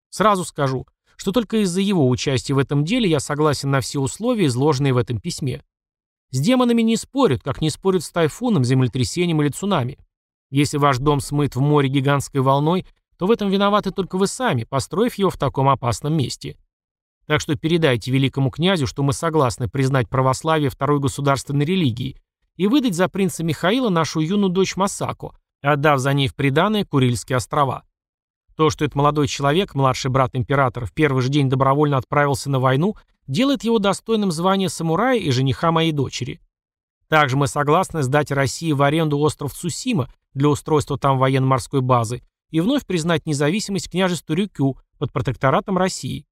Сразу скажу, что только из-за его участия в этом деле я согласен на все условия, изложенные в этом письме. С демонами не спорят, как не спорят с тайфуном, землетрясением или цунами. Если ваш дом смыт в море гигантской волной, то в этом виноваты только вы сами, построив его в таком опасном месте. Так что передайте великому князю, что мы согласны признать православие второй государственной религией и выдать за принца Михаила нашу юную дочь Масаку, отдав за ней в приданое Курильские острова. То, что этот молодой человек, младший брат императора, в первый же день добровольно отправился на войну, делает его достойным звания самурая и жениха моей дочери. Также мы согласны сдать России в аренду остров Цусима для устройства там военно-морской базы и вновь признать независимость княжества Рюкю под протекторатом России.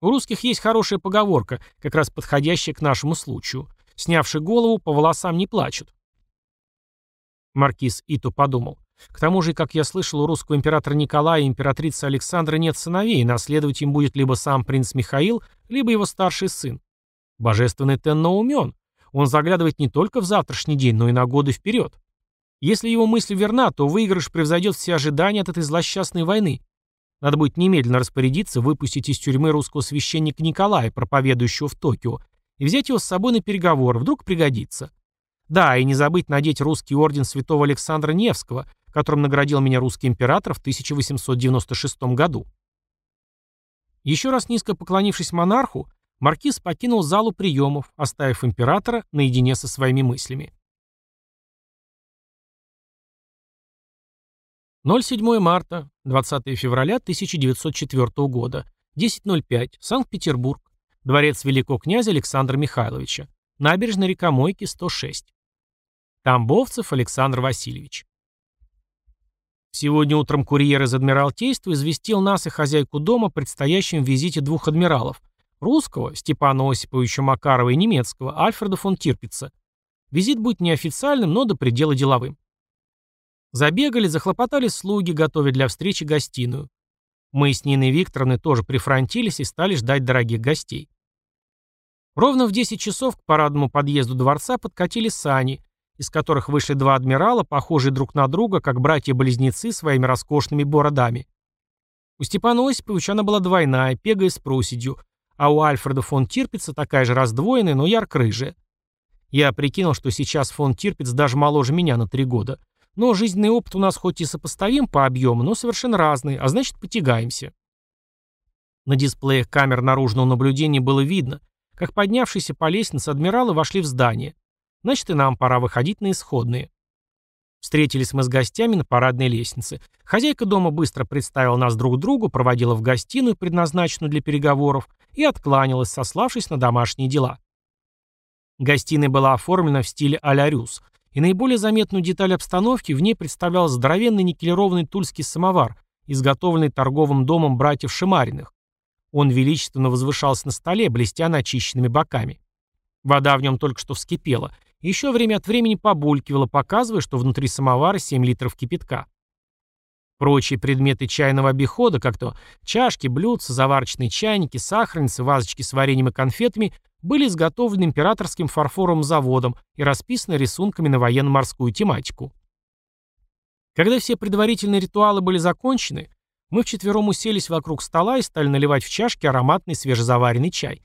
У русских есть хорошая поговорка, как раз подходящая к нашему случаю. Снявший голову, по волосам не плачут. Маркиз Ито подумал. К тому же, как я слышал, у русского императора Николая и императрицы Александра нет сыновей, наследовать им будет либо сам принц Михаил, либо его старший сын. Божественный Тенно умен. Он заглядывает не только в завтрашний день, но и на годы вперед. Если его мысль верна, то выигрыш превзойдет все ожидания от этой злосчастной войны. Надо будет немедленно распорядиться выпустить из тюрьмы русского священника Николая, проповедующего в Токио, и взять его с собой на переговор, вдруг пригодится. Да, и не забыть надеть русский орден святого Александра Невского, которым наградил меня русский император в 1896 году. Еще раз низко поклонившись монарху, маркиз покинул залу приемов, оставив императора наедине со своими мыслями. 07 марта, 20 февраля 1904 года, 10.05, Санкт-Петербург, дворец великого князя Александра Михайловича, набережная река Мойки, 106. Тамбовцев Александр Васильевич. Сегодня утром курьер из Адмиралтейства известил нас и хозяйку дома о предстоящем визите двух адмиралов – русского, Степана Осиповича Макарова и немецкого, Альфреда фон Тирпица. Визит будет неофициальным, но до предела деловым. Забегали, захлопотали слуги, готовя для встречи гостиную. Мы с Ниной Викторовной тоже прифронтились и стали ждать дорогих гостей. Ровно в 10 часов к парадному подъезду дворца подкатили сани, из которых вышли два адмирала, похожие друг на друга, как братья-близнецы своими роскошными бородами. У Степана Осиповича она была двойная, пегая с проседью, а у Альфреда фон Тирпица такая же раздвоенная, но ярко-рыжая. Я прикинул, что сейчас фон Тирпиц даже моложе меня на три года. Но жизненный опыт у нас хоть и сопоставим по объему, но совершенно разный, а значит потягаемся. На дисплеях камер наружного наблюдения было видно, как поднявшиеся по лестнице адмиралы вошли в здание. Значит, и нам пора выходить на исходные. Встретились мы с гостями на парадной лестнице. Хозяйка дома быстро представила нас друг другу, проводила в гостиную, предназначенную для переговоров, и откланялась, сославшись на домашние дела. Гостиная была оформлена в стиле а-ля Рюс, и наиболее заметную деталь обстановки в ней представлял здоровенный никелированный тульский самовар, изготовленный торговым домом братьев Шимариных. Он величественно возвышался на столе, блестя начищенными боками. Вода в нем только что вскипела, еще время от времени побулькивала, показывая, что внутри самовара 7 литров кипятка. Прочие предметы чайного обихода, как то чашки, блюдца, заварочные чайники, сахарницы, вазочки с вареньем и конфетами, были изготовлены императорским фарфоровым заводом и расписаны рисунками на военно-морскую тематику. Когда все предварительные ритуалы были закончены, мы вчетвером уселись вокруг стола и стали наливать в чашки ароматный свежезаваренный чай.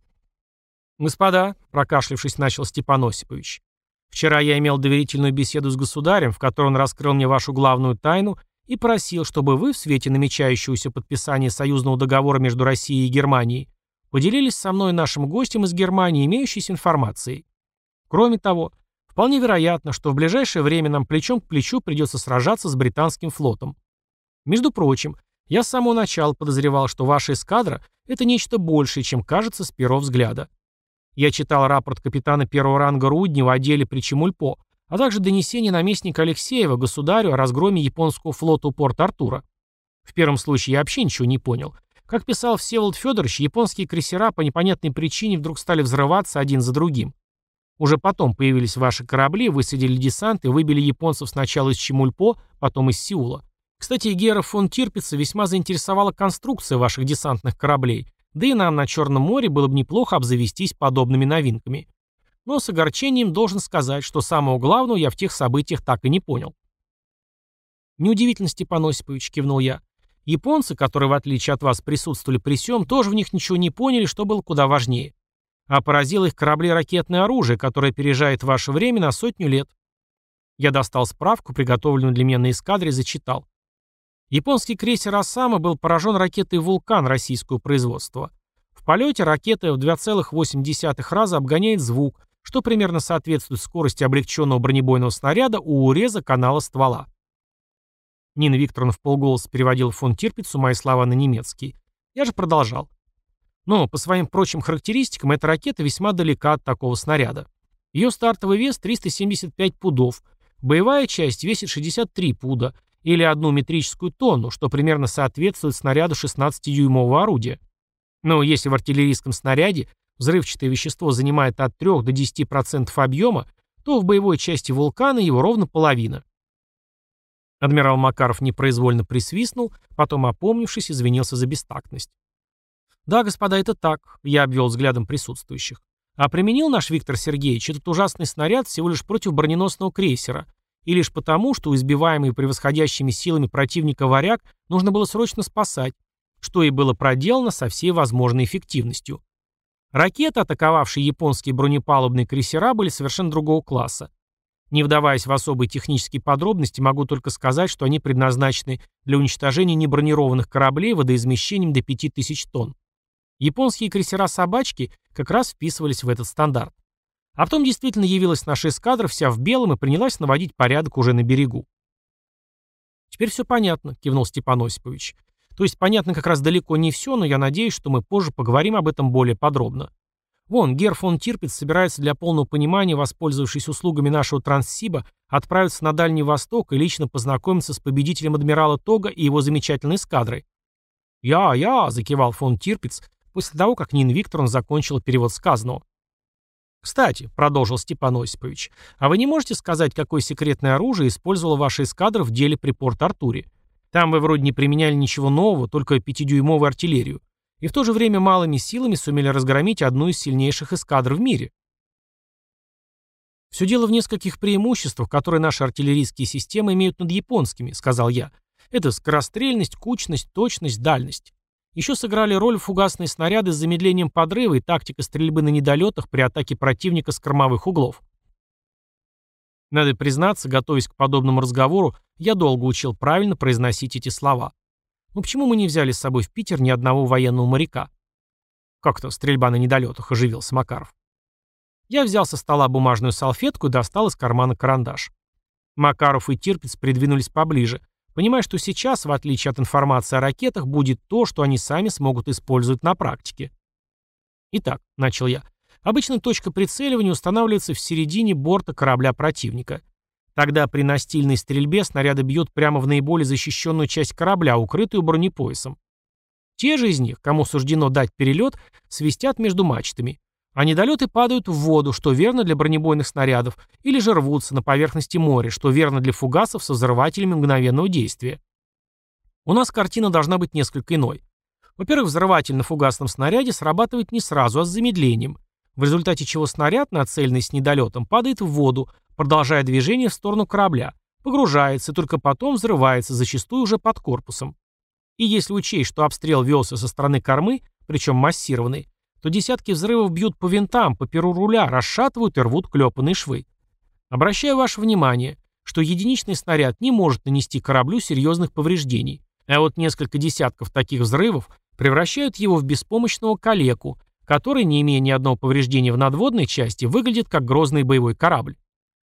«Господа», — прокашлившись, начал Степан Осипович, «вчера я имел доверительную беседу с государем, в которой он раскрыл мне вашу главную тайну и просил, чтобы вы в свете намечающегося подписания союзного договора между Россией и Германией поделились со мной нашим гостем из Германии имеющейся информацией. Кроме того, вполне вероятно, что в ближайшее время нам плечом к плечу придется сражаться с британским флотом. Между прочим, я с самого начала подозревал, что ваша эскадра – это нечто большее, чем кажется с первого взгляда. Я читал рапорт капитана первого ранга Руднева о деле при Чемульпо, а также донесение наместника Алексеева государю о разгроме японского флота у порта Артура. В первом случае я вообще ничего не понял, как писал Всеволод Федорович, японские крейсера по непонятной причине вдруг стали взрываться один за другим. Уже потом появились ваши корабли, высадили десант и выбили японцев сначала из Чемульпо, потом из Сеула. Кстати, Гера фон Тирпица весьма заинтересовала конструкция ваших десантных кораблей, да и нам на Черном море было бы неплохо обзавестись подобными новинками. Но с огорчением должен сказать, что самого главного я в тех событиях так и не понял. «Неудивительно, Степан Осипович», — кивнул я. Японцы, которые в отличие от вас присутствовали при сём, тоже в них ничего не поняли, что было куда важнее. А поразило их корабли ракетное оружие, которое опережает ваше время на сотню лет. Я достал справку, приготовленную для меня на эскадре, и зачитал. Японский крейсер «Осама» был поражен ракетой «Вулкан» российского производства. В полете ракета в 2,8 раза обгоняет звук, что примерно соответствует скорости облегченного бронебойного снаряда у уреза канала ствола. Нина Викторовна в полголоса переводила фон Тирпицу мои слова на немецкий. Я же продолжал. Но по своим прочим характеристикам эта ракета весьма далека от такого снаряда. Ее стартовый вес 375 пудов, боевая часть весит 63 пуда, или одну метрическую тонну, что примерно соответствует снаряду 16-дюймового орудия. Но если в артиллерийском снаряде взрывчатое вещество занимает от 3 до 10% объема, то в боевой части вулкана его ровно половина. Адмирал Макаров непроизвольно присвистнул, потом, опомнившись, извинился за бестактность. «Да, господа, это так», — я обвел взглядом присутствующих. «А применил наш Виктор Сергеевич этот ужасный снаряд всего лишь против броненосного крейсера, и лишь потому, что избиваемый превосходящими силами противника варяг нужно было срочно спасать, что и было проделано со всей возможной эффективностью. Ракеты, атаковавшие японские бронепалубные крейсера, были совершенно другого класса. Не вдаваясь в особые технические подробности, могу только сказать, что они предназначены для уничтожения небронированных кораблей водоизмещением до 5000 тонн. Японские крейсера «Собачки» как раз вписывались в этот стандарт. А потом действительно явилась наша эскадра вся в белом и принялась наводить порядок уже на берегу. «Теперь все понятно», — кивнул Степан Осипович. «То есть понятно как раз далеко не все, но я надеюсь, что мы позже поговорим об этом более подробно. Вон, Гер фон Тирпиц собирается для полного понимания, воспользовавшись услугами нашего Транссиба, отправиться на Дальний Восток и лично познакомиться с победителем адмирала Тога и его замечательной эскадрой. «Я, я», — закивал фон Тирпиц, после того, как Нин Викторовна закончила перевод сказанного. «Кстати», — продолжил Степан Осипович, «а вы не можете сказать, какое секретное оружие использовала ваша эскадра в деле при Порт-Артуре? Там вы вроде не применяли ничего нового, только пятидюймовую артиллерию. И в то же время малыми силами сумели разгромить одну из сильнейших эскадр в мире». «Все дело в нескольких преимуществах, которые наши артиллерийские системы имеют над японскими», — сказал я. «Это скорострельность, кучность, точность, дальность. Еще сыграли роль фугасные снаряды с замедлением подрыва и тактика стрельбы на недолетах при атаке противника с кормовых углов. Надо признаться, готовясь к подобному разговору, я долго учил правильно произносить эти слова. Но почему мы не взяли с собой в Питер ни одного военного моряка? Как-то стрельба на недолетах, оживился Макаров. Я взял со стола бумажную салфетку и достал из кармана карандаш. Макаров и Тирпиц придвинулись поближе, понимая, что сейчас, в отличие от информации о ракетах, будет то, что они сами смогут использовать на практике. Итак, начал я. Обычно точка прицеливания устанавливается в середине борта корабля противника. Тогда при настильной стрельбе снаряды бьют прямо в наиболее защищенную часть корабля, укрытую бронепоясом. Те же из них, кому суждено дать перелет, свистят между мачтами. А недолеты падают в воду, что верно для бронебойных снарядов, или же рвутся на поверхности моря, что верно для фугасов со взрывателями мгновенного действия. У нас картина должна быть несколько иной. Во-первых, взрыватель на фугасном снаряде срабатывает не сразу, а с замедлением, в результате чего снаряд, нацеленный с недолетом, падает в воду, продолжая движение в сторону корабля, погружается и только потом взрывается, зачастую уже под корпусом. И если учесть, что обстрел велся со стороны кормы, причем массированный, то десятки взрывов бьют по винтам, по перу руля, расшатывают и рвут клепанные швы. Обращаю ваше внимание, что единичный снаряд не может нанести кораблю серьезных повреждений, а вот несколько десятков таких взрывов превращают его в беспомощного калеку, который, не имея ни одного повреждения в надводной части, выглядит как грозный боевой корабль.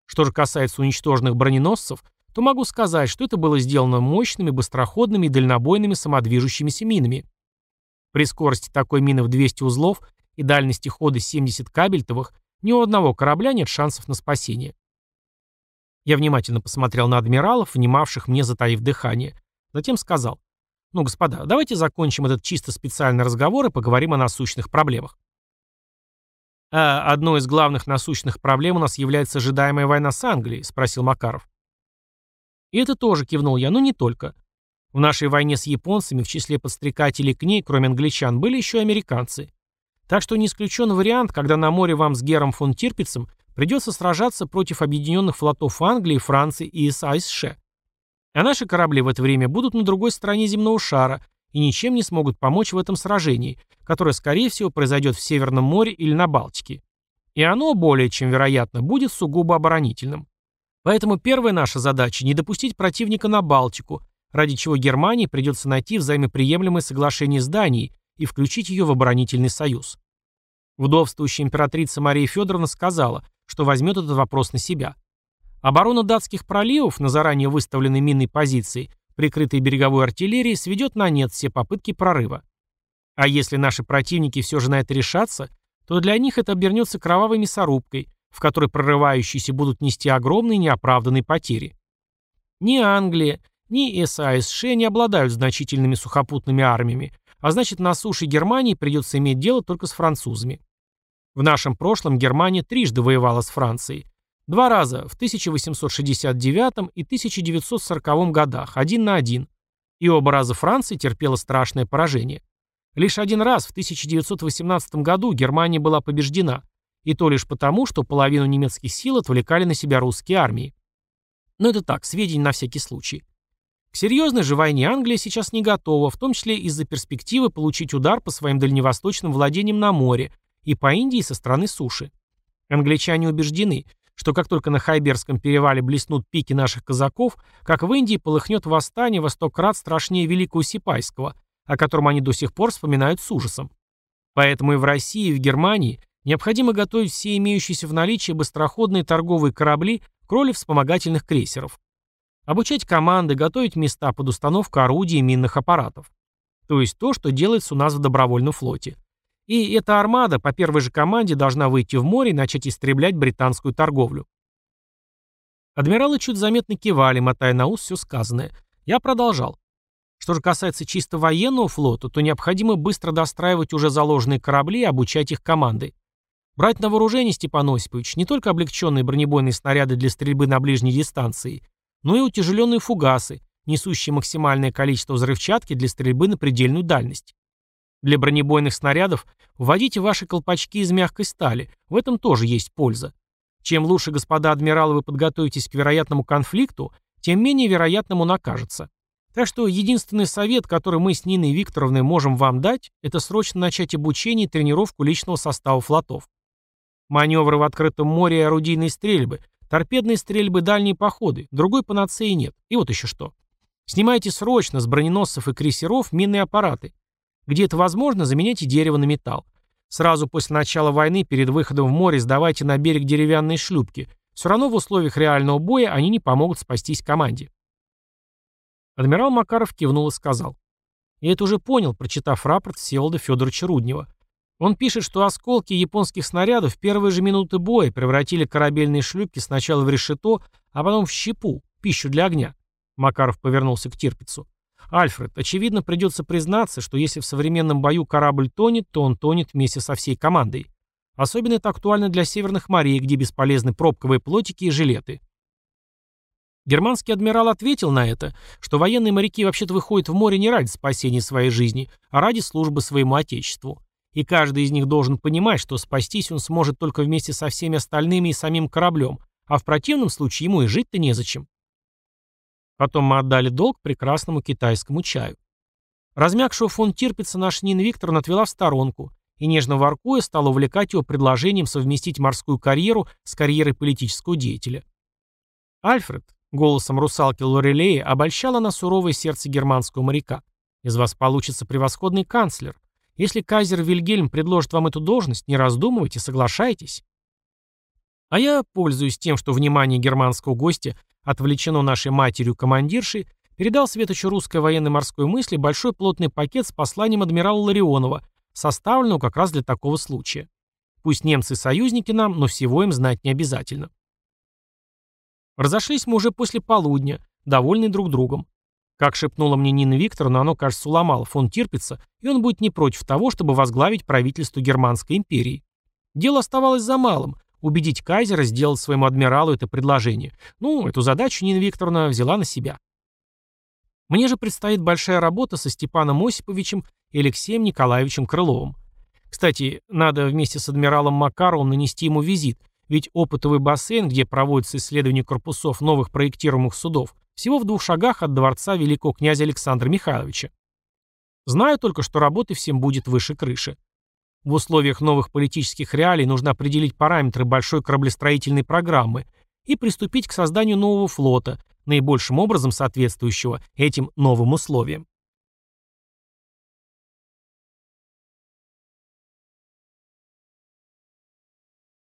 Что же касается уничтоженных броненосцев, то могу сказать, что это было сделано мощными, быстроходными и дальнобойными самодвижущимися минами. При скорости такой мины в 200 узлов и дальности хода 70 кабельтовых ни у одного корабля нет шансов на спасение. Я внимательно посмотрел на адмиралов, внимавших мне, затаив дыхание. Затем сказал, «Ну, господа, давайте закончим этот чисто специальный разговор и поговорим о насущных проблемах». «А одной из главных насущных проблем у нас является ожидаемая война с Англией?» — спросил Макаров. И это тоже кивнул я, но не только. В нашей войне с японцами в числе подстрекателей к ней, кроме англичан, были еще и американцы. Так что не исключен вариант, когда на море вам с Гером фон Тирпицем придется сражаться против объединенных флотов Англии, Франции и САСШ. А наши корабли в это время будут на другой стороне земного шара и ничем не смогут помочь в этом сражении, которое, скорее всего, произойдет в Северном море или на Балтике. И оно, более чем вероятно, будет сугубо оборонительным. Поэтому первая наша задача – не допустить противника на Балтику, ради чего Германии придется найти взаимоприемлемое соглашение с Данией и включить ее в оборонительный союз. Вдовствующая императрица Мария Федоровна сказала, что возьмет этот вопрос на себя. Оборона датских проливов на заранее выставленной минной позиции, прикрытой береговой артиллерией, сведет на нет все попытки прорыва. А если наши противники все же на это решатся, то для них это обернется кровавой мясорубкой, в которой прорывающиеся будут нести огромные неоправданные потери. Ни Англия, ни САСШ не обладают значительными сухопутными армиями, а значит на суше Германии придется иметь дело только с французами. В нашем прошлом Германия трижды воевала с Францией. Два раза в 1869 и 1940 годах, один на один. И оба раза Франция терпела страшное поражение. Лишь один раз в 1918 году Германия была побеждена, и то лишь потому, что половину немецких сил отвлекали на себя русские армии. Но это так, сведения на всякий случай. К серьезной же войне Англия сейчас не готова, в том числе из-за перспективы получить удар по своим дальневосточным владениям на море и по Индии со стороны суши. Англичане убеждены, что как только на Хайберском перевале блеснут пики наших казаков, как в Индии полыхнет восстание во сто крат страшнее Великого Сипайского, о котором они до сих пор вспоминают с ужасом. Поэтому и в России, и в Германии необходимо готовить все имеющиеся в наличии быстроходные торговые корабли к роли вспомогательных крейсеров. Обучать команды, готовить места под установку орудий и минных аппаратов. То есть то, что делается у нас в добровольном флоте. И эта армада по первой же команде должна выйти в море и начать истреблять британскую торговлю. Адмиралы чуть заметно кивали, мотая на ус все сказанное. Я продолжал. Что же касается чисто военного флота, то необходимо быстро достраивать уже заложенные корабли и обучать их командой. Брать на вооружение, Степан Осипович, не только облегченные бронебойные снаряды для стрельбы на ближней дистанции, но и утяжеленные фугасы, несущие максимальное количество взрывчатки для стрельбы на предельную дальность. Для бронебойных снарядов вводите ваши колпачки из мягкой стали, в этом тоже есть польза. Чем лучше, господа адмиралы, вы подготовитесь к вероятному конфликту, тем менее вероятным он окажется. Так что единственный совет, который мы с Ниной Викторовной можем вам дать, это срочно начать обучение и тренировку личного состава флотов. Маневры в открытом море и орудийные стрельбы, торпедные стрельбы, дальние походы, другой панацеи нет. И вот еще что. Снимайте срочно с броненосцев и крейсеров минные аппараты. Где это возможно, заменяйте дерево на металл. Сразу после начала войны перед выходом в море сдавайте на берег деревянные шлюпки. Все равно в условиях реального боя они не помогут спастись команде. Адмирал Макаров кивнул и сказал. Я это уже понял, прочитав рапорт Всеволода Федоровича Руднева. Он пишет, что осколки японских снарядов в первые же минуты боя превратили корабельные шлюпки сначала в решето, а потом в щепу, пищу для огня. Макаров повернулся к Тирпицу. Альфред, очевидно, придется признаться, что если в современном бою корабль тонет, то он тонет вместе со всей командой. Особенно это актуально для северных морей, где бесполезны пробковые плотики и жилеты. Германский адмирал ответил на это, что военные моряки вообще-то выходят в море не ради спасения своей жизни, а ради службы своему отечеству. И каждый из них должен понимать, что спастись он сможет только вместе со всеми остальными и самим кораблем, а в противном случае ему и жить-то незачем. Потом мы отдали долг прекрасному китайскому чаю. Размягшего фон Тирпица наш Нина Викторовна отвела в сторонку и, нежно воркуя, стала увлекать его предложением совместить морскую карьеру с карьерой политического деятеля. Альфред, голосом русалки Лорелеи, обольщала на суровое сердце германского моряка. Из вас получится превосходный канцлер. Если кайзер Вильгельм предложит вам эту должность, не раздумывайте, соглашайтесь. А я, пользуясь тем, что внимание германского гостя отвлечено нашей матерью-командиршей, передал Светочу русской военно-морской мысли большой плотный пакет с посланием адмирала Ларионова, составленного как раз для такого случая. Пусть немцы союзники нам, но всего им знать не обязательно. Разошлись мы уже после полудня, довольны друг другом. Как шепнула мне Нина Викторовна, оно, кажется, уломало фон Тирпица, и он будет не против того, чтобы возглавить правительство Германской империи. Дело оставалось за малым убедить кайзера сделать своему адмиралу это предложение. Ну, эту задачу Нина Викторовна взяла на себя. Мне же предстоит большая работа со Степаном Осиповичем и Алексеем Николаевичем Крыловым. Кстати, надо вместе с адмиралом Макаровым нанести ему визит, ведь опытовый бассейн, где проводится исследование корпусов новых проектируемых судов, всего в двух шагах от дворца великого князя Александра Михайловича. Знаю только, что работы всем будет выше крыши. В условиях новых политических реалий нужно определить параметры большой кораблестроительной программы и приступить к созданию нового флота, наибольшим образом соответствующего этим новым условиям.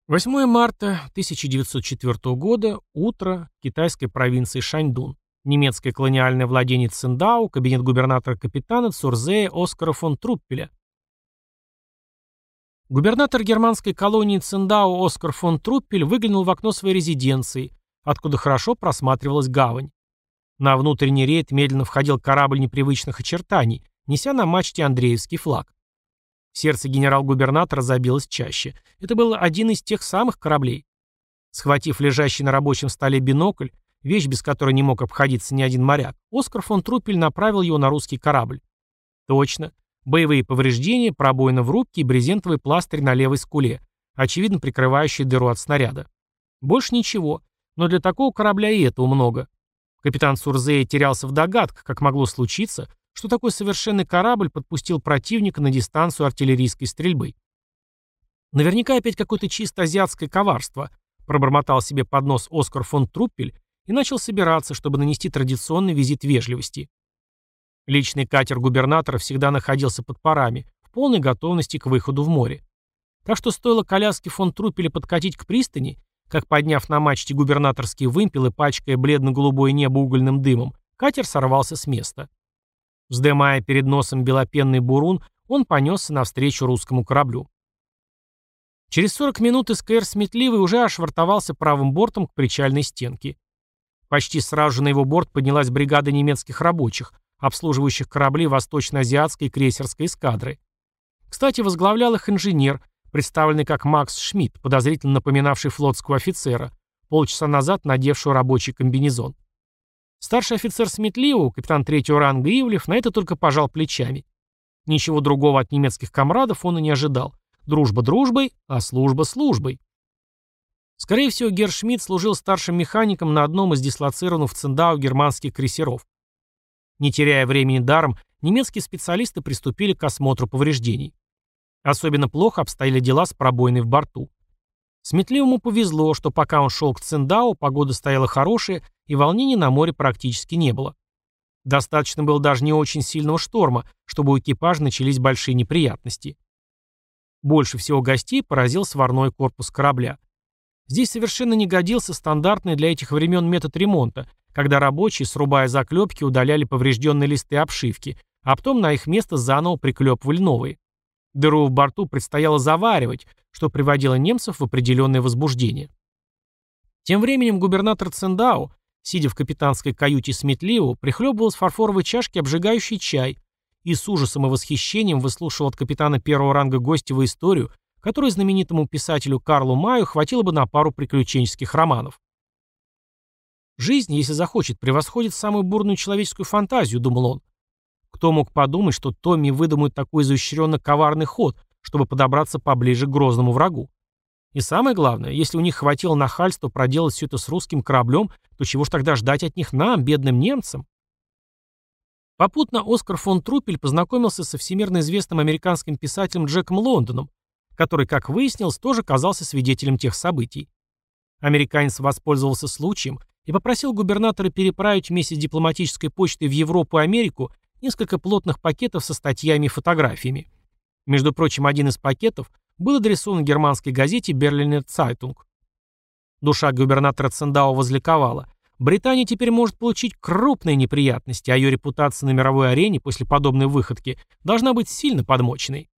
Восьмое марта 1904 года, утро, китайской провинции Шаньдун. Немецкое колониальное владение Циндао, кабинет губернатора-капитана Цурзея Оскара фон Труппеля. Губернатор германской колонии Циндао Оскар фон Труппель выглянул в окно своей резиденции, откуда хорошо просматривалась гавань. На внутренний рейд медленно входил корабль непривычных очертаний, неся на мачте Андреевский флаг. Сердце генерал-губернатора забилось чаще. Это был один из тех самых кораблей. Схватив лежащий на рабочем столе бинокль, вещь, без которой не мог обходиться ни один моряк, Оскар фон Труппель направил его на русский корабль. Точно. Боевые повреждения, пробоина в рубке и брезентовый пластырь на левой скуле, очевидно прикрывающий дыру от снаряда. Больше ничего, но для такого корабля и этого много. Капитан Сурзея терялся в догадках, как могло случиться, что такой совершенный корабль подпустил противника на дистанцию артиллерийской стрельбы. Наверняка опять какое-то чисто азиатское коварство, пробормотал себе под нос Оскар фон Труппель и начал собираться, чтобы нанести традиционный визит вежливости. Личный катер губернатора всегда находился под парами, в полной готовности к выходу в море. Так что стоило коляске фон Труппеля подкатить к пристани, как, подняв на мачте губернаторский вымпел и пачкая бледно-голубое небо угольным дымом, катер сорвался с места. Вздымая перед носом белопенный бурун, он понесся навстречу русскому кораблю. Через 40 минут СКР «Сметливый» уже ошвартовался правым бортом к причальной стенке. Почти сразу же на его борт поднялась бригада немецких рабочих, обслуживающих корабли восточно-азиатской крейсерской эскадры. Кстати, возглавлял их инженер, представленный как Макс Шмидт, подозрительно напоминавший флотского офицера, полчаса назад надевшего рабочий комбинезон. Старший офицер Сметливого, капитан третьего ранга Ивлев, на это только пожал плечами. Ничего другого от немецких комрадов он и не ожидал. Дружба дружбой, а служба службой. Скорее всего, Герр Шмидт служил старшим механиком на одном из дислоцированных в Циндау германских крейсеров. Не теряя времени даром, немецкие специалисты приступили к осмотру повреждений. Особенно плохо обстояли дела с пробоиной в борту. Сметливому повезло, что пока он шел к Циндау, погода стояла хорошая, и волнений на море практически не было. Достаточно было даже не очень сильного шторма, чтобы у экипажа начались большие неприятности. Больше всего гостей поразил сварной корпус корабля. Здесь совершенно не годился стандартный для этих времен метод ремонта, когда рабочие, срубая заклепки, удаляли поврежденные листы обшивки, а потом на их место заново приклепывали новые. Дыру в борту предстояло заваривать, что приводило немцев в определенное возбуждение. Тем временем губернатор Цендау, сидя в капитанской каюте Сметливу, прихлебывал с фарфоровой чашки обжигающий чай и с ужасом и восхищением выслушивал от капитана первого ранга гостевую историю которой знаменитому писателю Карлу Маю хватило бы на пару приключенческих романов. «Жизнь, если захочет, превосходит самую бурную человеческую фантазию», — думал он. Кто мог подумать, что Томми выдумает такой изощренно коварный ход, чтобы подобраться поближе к грозному врагу? И самое главное, если у них хватило нахальства проделать все это с русским кораблем, то чего ж тогда ждать от них нам, бедным немцам? Попутно Оскар фон Трупель познакомился со всемирно известным американским писателем Джеком Лондоном, который, как выяснилось, тоже казался свидетелем тех событий. Американец воспользовался случаем и попросил губернатора переправить вместе с дипломатической почтой в Европу и Америку несколько плотных пакетов со статьями и фотографиями. Между прочим, один из пакетов был адресован германской газете «Берлинер Цайтунг». Душа губернатора Цендау возликовала. Британия теперь может получить крупные неприятности, а ее репутация на мировой арене после подобной выходки должна быть сильно подмоченной.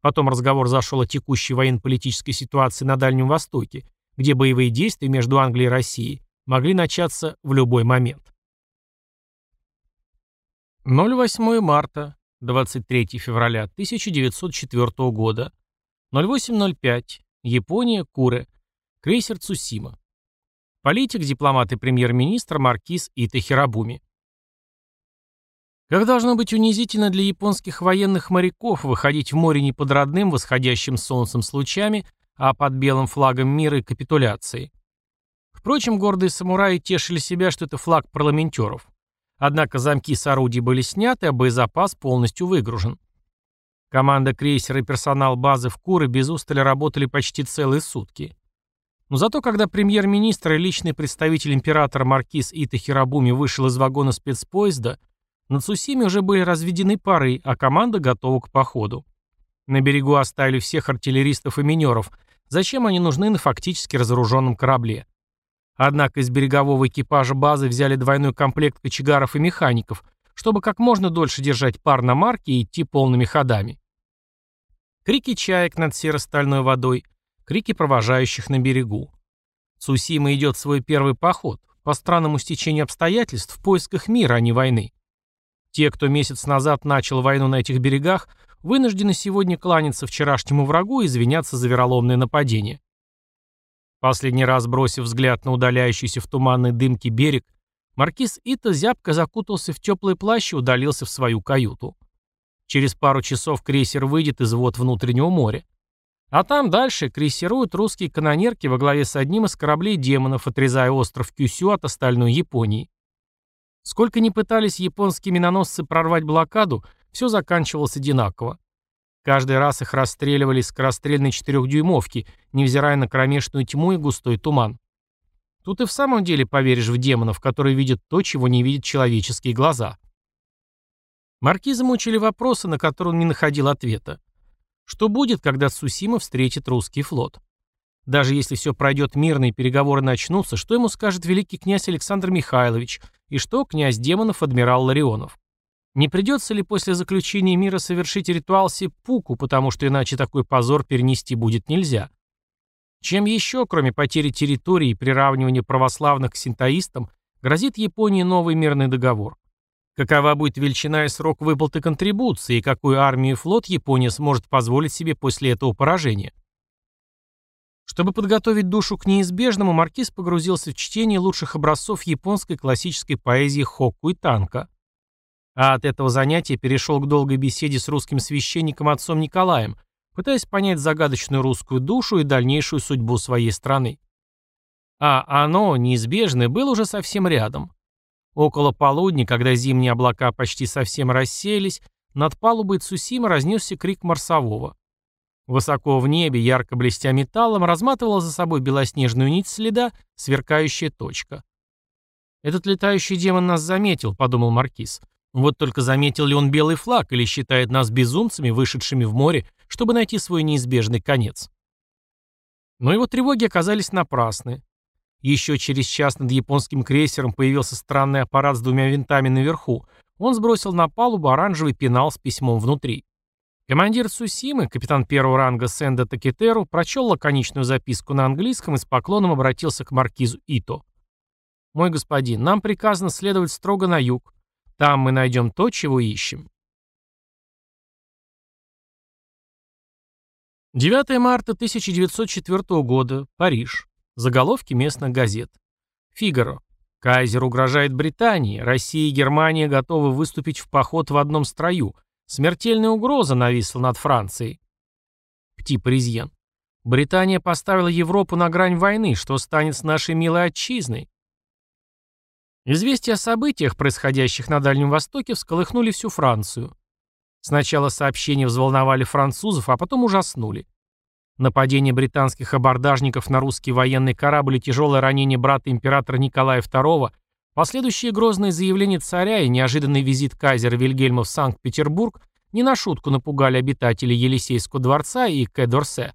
Потом разговор зашел о текущей военно-политической ситуации на Дальнем Востоке, где боевые действия между Англией и Россией могли начаться в любой момент. 08 марта, 23 февраля 1904 года, 08.05, Япония, Куре, крейсер Цусима. Политик, дипломат и премьер-министр Маркиз Ита Хирабуми. Как должно быть унизительно для японских военных моряков выходить в море не под родным восходящим солнцем с лучами, а под белым флагом мира и капитуляции. Впрочем, гордые самураи тешили себя, что это флаг парламентеров. Однако замки с орудий были сняты, а боезапас полностью выгружен. Команда крейсера и персонал базы в Куры без устали работали почти целые сутки. Но зато, когда премьер-министр и личный представитель императора маркиз Ита Хирабуми вышел из вагона спецпоезда, на Цусиме уже были разведены пары, а команда готова к походу. На берегу оставили всех артиллеристов и минеров. Зачем они нужны на фактически разоруженном корабле? Однако из берегового экипажа базы взяли двойной комплект кочегаров и механиков, чтобы как можно дольше держать пар на марке и идти полными ходами. Крики чаек над серо-стальной водой, крики провожающих на берегу. Цусима идет свой первый поход, по странному стечению обстоятельств, в поисках мира, а не войны. Те, кто месяц назад начал войну на этих берегах, вынуждены сегодня кланяться вчерашнему врагу и извиняться за вероломное нападение. Последний раз бросив взгляд на удаляющийся в туманной дымке берег, маркиз Ита зябко закутался в теплый плащ и удалился в свою каюту. Через пару часов крейсер выйдет из вод внутреннего моря. А там дальше крейсируют русские канонерки во главе с одним из кораблей демонов, отрезая остров Кюсю от остальной Японии. Сколько ни пытались японские миноносцы прорвать блокаду, все заканчивалось одинаково. Каждый раз их расстреливали из скорострельной четырехдюймовки, невзирая на кромешную тьму и густой туман. Тут и в самом деле поверишь в демонов, которые видят то, чего не видят человеческие глаза. Маркиза мучили вопросы, на которые он не находил ответа. Что будет, когда Цусима встретит русский флот? Даже если все пройдет мирно и переговоры начнутся, что ему скажет великий князь Александр Михайлович и что князь демонов адмирал Ларионов? Не придется ли после заключения мира совершить ритуал сеппуку, потому что иначе такой позор перенести будет нельзя? Чем еще, кроме потери территории и приравнивания православных к синтоистам, грозит Японии новый мирный договор? Какова будет величина и срок выплаты контрибуции, и какую армию и флот Япония сможет позволить себе после этого поражения? Чтобы подготовить душу к неизбежному, Маркиз погрузился в чтение лучших образцов японской классической поэзии Хокку и Танка. А от этого занятия перешел к долгой беседе с русским священником отцом Николаем, пытаясь понять загадочную русскую душу и дальнейшую судьбу своей страны. А оно, неизбежное, было уже совсем рядом. Около полудня, когда зимние облака почти совсем рассеялись, над палубой Цусима разнесся крик марсового. Высоко в небе, ярко блестя металлом, разматывала за собой белоснежную нить следа, сверкающая точка. «Этот летающий демон нас заметил», — подумал Маркиз. «Вот только заметил ли он белый флаг или считает нас безумцами, вышедшими в море, чтобы найти свой неизбежный конец?» Но его тревоги оказались напрасны. Еще через час над японским крейсером появился странный аппарат с двумя винтами наверху. Он сбросил на палубу оранжевый пенал с письмом внутри. Командир Сусимы, капитан первого ранга Сэнда Такетеру, прочел лаконичную записку на английском и с поклоном обратился к маркизу Ито. «Мой господин, нам приказано следовать строго на юг. Там мы найдем то, чего ищем». 9 марта 1904 года. Париж. Заголовки местных газет. Фигаро. Кайзер угрожает Британии. Россия и Германия готовы выступить в поход в одном строю – Смертельная угроза нависла над Францией. Пти Паризьен. Британия поставила Европу на грань войны, что станет с нашей милой отчизной. Известия о событиях, происходящих на Дальнем Востоке, всколыхнули всю Францию. Сначала сообщения взволновали французов, а потом ужаснули. Нападение британских абордажников на русский военный корабль и тяжелое ранение брата императора Николая II Последующие грозные заявления царя и неожиданный визит кайзера Вильгельма в Санкт-Петербург не на шутку напугали обитателей Елисейского дворца и Кэ-Дорсе.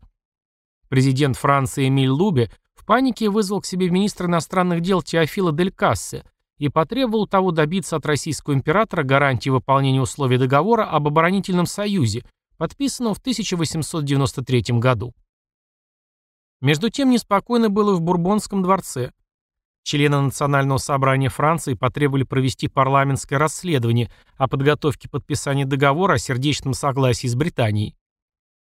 Президент Франции Эмиль Лубе в панике вызвал к себе министра иностранных дел Теофила Дель Кассе и потребовал того добиться от российского императора гарантии выполнения условий договора об оборонительном союзе, подписанного в 1893 году. Между тем неспокойно было в Бурбонском дворце – Члены Национального собрания Франции потребовали провести парламентское расследование о подготовке подписания договора о сердечном согласии с Британией.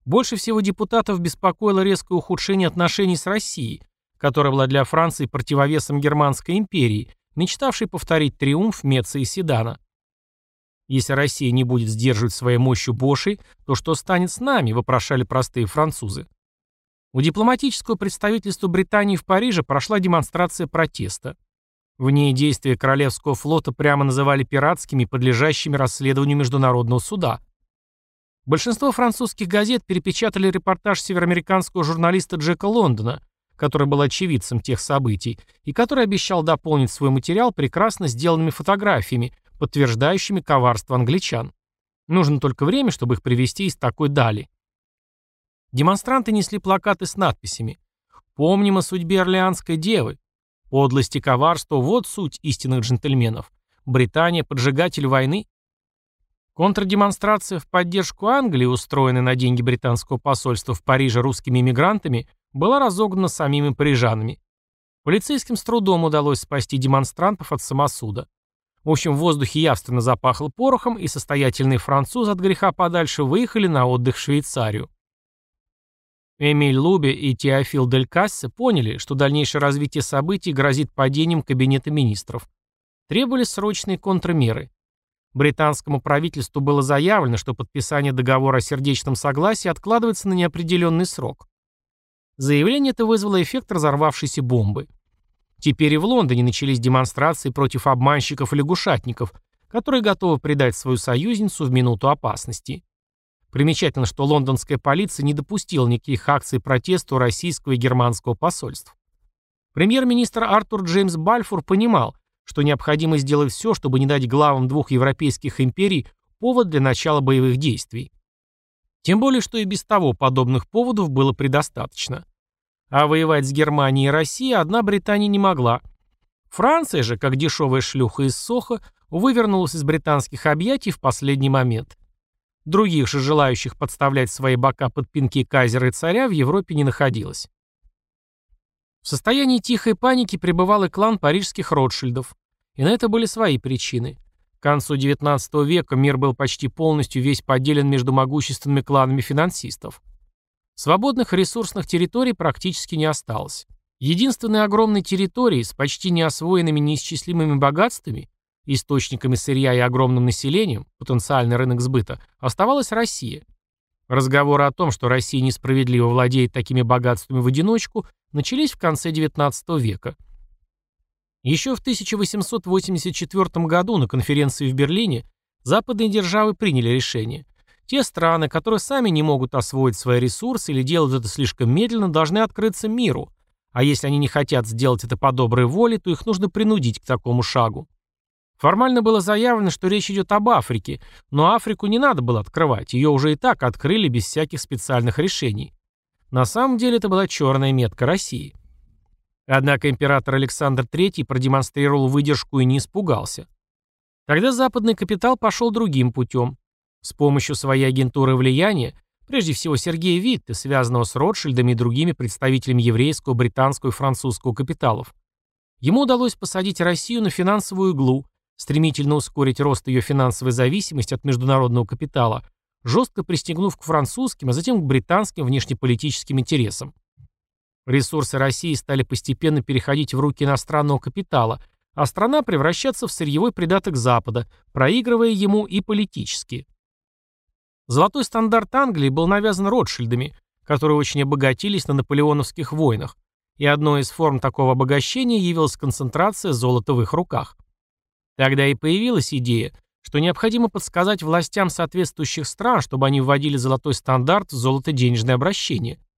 Больше всего депутатов беспокоило резкое ухудшение отношений с Россией, которая была для Франции противовесом Германской империи, мечтавшей повторить триумф Меца и Седана. Если Россия не будет сдерживать своей мощью Бошей, то что станет с нами, вопрошали простые французы. У дипломатического представительства Британии в Париже прошла демонстрация протеста. В ней действия Королевского флота прямо называли пиратскими, подлежащими расследованию Международного суда. Большинство французских газет перепечатали репортаж североамериканского журналиста Джека Лондона, который был очевидцем тех событий, и который обещал дополнить свой материал прекрасно сделанными фотографиями, подтверждающими коварство англичан. Нужно только время, чтобы их привести из такой дали. Демонстранты несли плакаты с надписями «Помним о судьбе Орлеанской девы», «Подлость и коварство – вот суть истинных джентльменов», «Британия – поджигатель войны». Контрдемонстрация в поддержку Англии, устроенная на деньги британского посольства в Париже русскими эмигрантами, была разогнана самими парижанами. Полицейским с трудом удалось спасти демонстрантов от самосуда. В общем, в воздухе явственно запахло порохом, и состоятельные французы от греха подальше выехали на отдых в Швейцарию. Эмиль Луби и Теофил Дель Кассе поняли, что дальнейшее развитие событий грозит падением Кабинета министров. Требовались срочные контрмеры. Британскому правительству было заявлено, что подписание договора о сердечном согласии откладывается на неопределенный срок. Заявление это вызвало эффект разорвавшейся бомбы. Теперь и в Лондоне начались демонстрации против обманщиков и лягушатников, которые готовы предать свою союзницу в минуту опасности. Примечательно, что лондонская полиция не допустила никаких акций протеста у российского и германского посольств. Премьер-министр Артур Джеймс Бальфур понимал, что необходимо сделать все, чтобы не дать главам двух европейских империй повод для начала боевых действий. Тем более, что и без того подобных поводов было предостаточно. А воевать с Германией и Россией одна Британия не могла. Франция же, как дешевая шлюха из Соха, вывернулась из британских объятий в последний момент. Других же желающих подставлять свои бока под пинки кайзера и царя в Европе не находилось. В состоянии тихой паники пребывал и клан парижских Ротшильдов. И на это были свои причины. Концу XIX века мир был почти полностью весь поделен между могущественными кланами финансистов. Свободных ресурсных территорий практически не осталось. Единственной огромной территорией с почти неосвоенными неисчислимыми богатствами, источниками сырья и огромным населением, потенциальный рынок сбыта, оставалась Россия. Разговоры о том, что Россия несправедливо владеет такими богатствами в одиночку, начались в конце XIX века – еще в 1884 году на конференции в Берлине западные державы приняли решение. Те страны, которые сами не могут освоить свои ресурсы или делают это слишком медленно, должны открыться миру. А если они не хотят сделать это по доброй воле, то их нужно принудить к такому шагу. Формально было заявлено, что речь идет об Африке, но Африку не надо было открывать, ее уже и так открыли без всяких специальных решений. На самом деле это была черная метка России. Однако император Александр III продемонстрировал выдержку и не испугался. Тогда западный капитал пошел другим путем. С помощью своей агентуры влияния, прежде всего Сергея Витте, связанного с Ротшильдами и другими представителями еврейского, британского и французского капиталов, ему удалось посадить Россию на финансовую иглу, стремительно ускорить рост ее финансовой зависимости от международного капитала, жестко пристегнув к французским, а затем к британским внешнеполитическим интересам. Ресурсы России стали постепенно переходить в руки иностранного капитала, а страна превращаться в сырьевой придаток Запада, проигрывая ему и политически. Золотой стандарт Англии был навязан Ротшильдами, которые очень обогатились на наполеоновских войнах, и одной из форм такого обогащения явилась концентрация золота в их руках. Тогда и появилась идея, что необходимо подсказать властям соответствующих стран, чтобы они вводили золотой стандарт в золото-денежное обращение –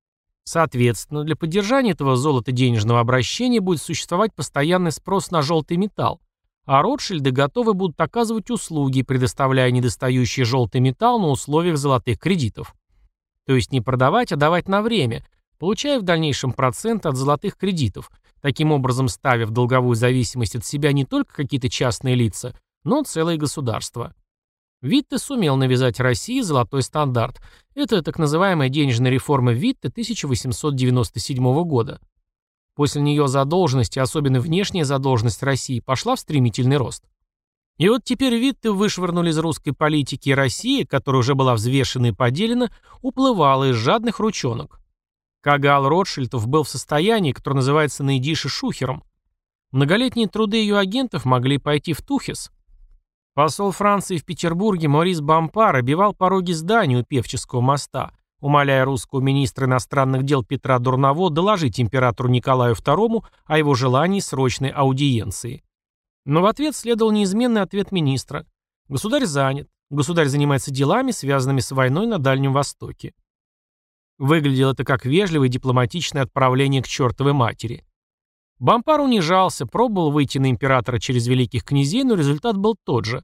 Соответственно, для поддержания этого золото-денежного обращения будет существовать постоянный спрос на желтый металл, а Ротшильды готовы будут оказывать услуги, предоставляя недостающий желтый металл на условиях золотых кредитов. То есть не продавать, а давать на время, получая в дальнейшем процент от золотых кредитов, таким образом ставя в долговую зависимость от себя не только какие-то частные лица, но целые государства. Витте сумел навязать России золотой стандарт. Это так называемая денежная реформа Витте 1897 года. После нее задолженность, и особенно внешняя задолженность России, пошла в стремительный рост. И вот теперь Витте вышвырнули из русской политики, и Россия, которая уже была взвешена и поделена, уплывала из жадных ручонок. Кагал Ротшильдов был в состоянии, которое называется на идише шухером. Многолетние труды ее агентов могли пойти в Тухис. Посол Франции в Петербурге Морис Бампар обивал пороги здания у Певческого моста, умоляя русского министра иностранных дел Петра Дурново доложить императору Николаю II о его желании срочной аудиенции. Но в ответ следовал неизменный ответ министра. Государь занят. Государь занимается делами, связанными с войной на Дальнем Востоке. Выглядело это как вежливое дипломатичное отправление к чертовой матери. Бампар унижался, пробовал выйти на императора через великих князей, но результат был тот же.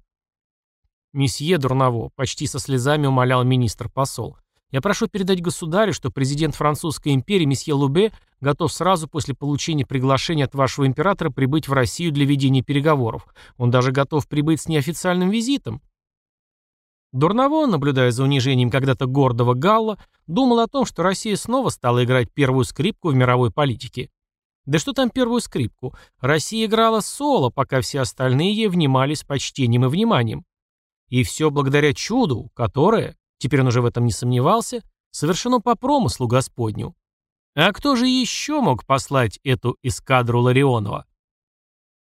«Месье Дурново», — почти со слезами умолял министр-посол, «я прошу передать государю, что президент Французской империи месье Лубе готов сразу после получения приглашения от вашего императора прибыть в Россию для ведения переговоров. Он даже готов прибыть с неофициальным визитом». Дурново, наблюдая за унижением когда-то гордого Галла, думал о том, что Россия снова стала играть первую скрипку в мировой политике. Да что там первую скрипку? Россия играла соло, пока все остальные ей внимали с почтением и вниманием. И все благодаря чуду, которое, теперь он уже в этом не сомневался, совершено по промыслу Господню. А кто же еще мог послать эту эскадру Ларионова?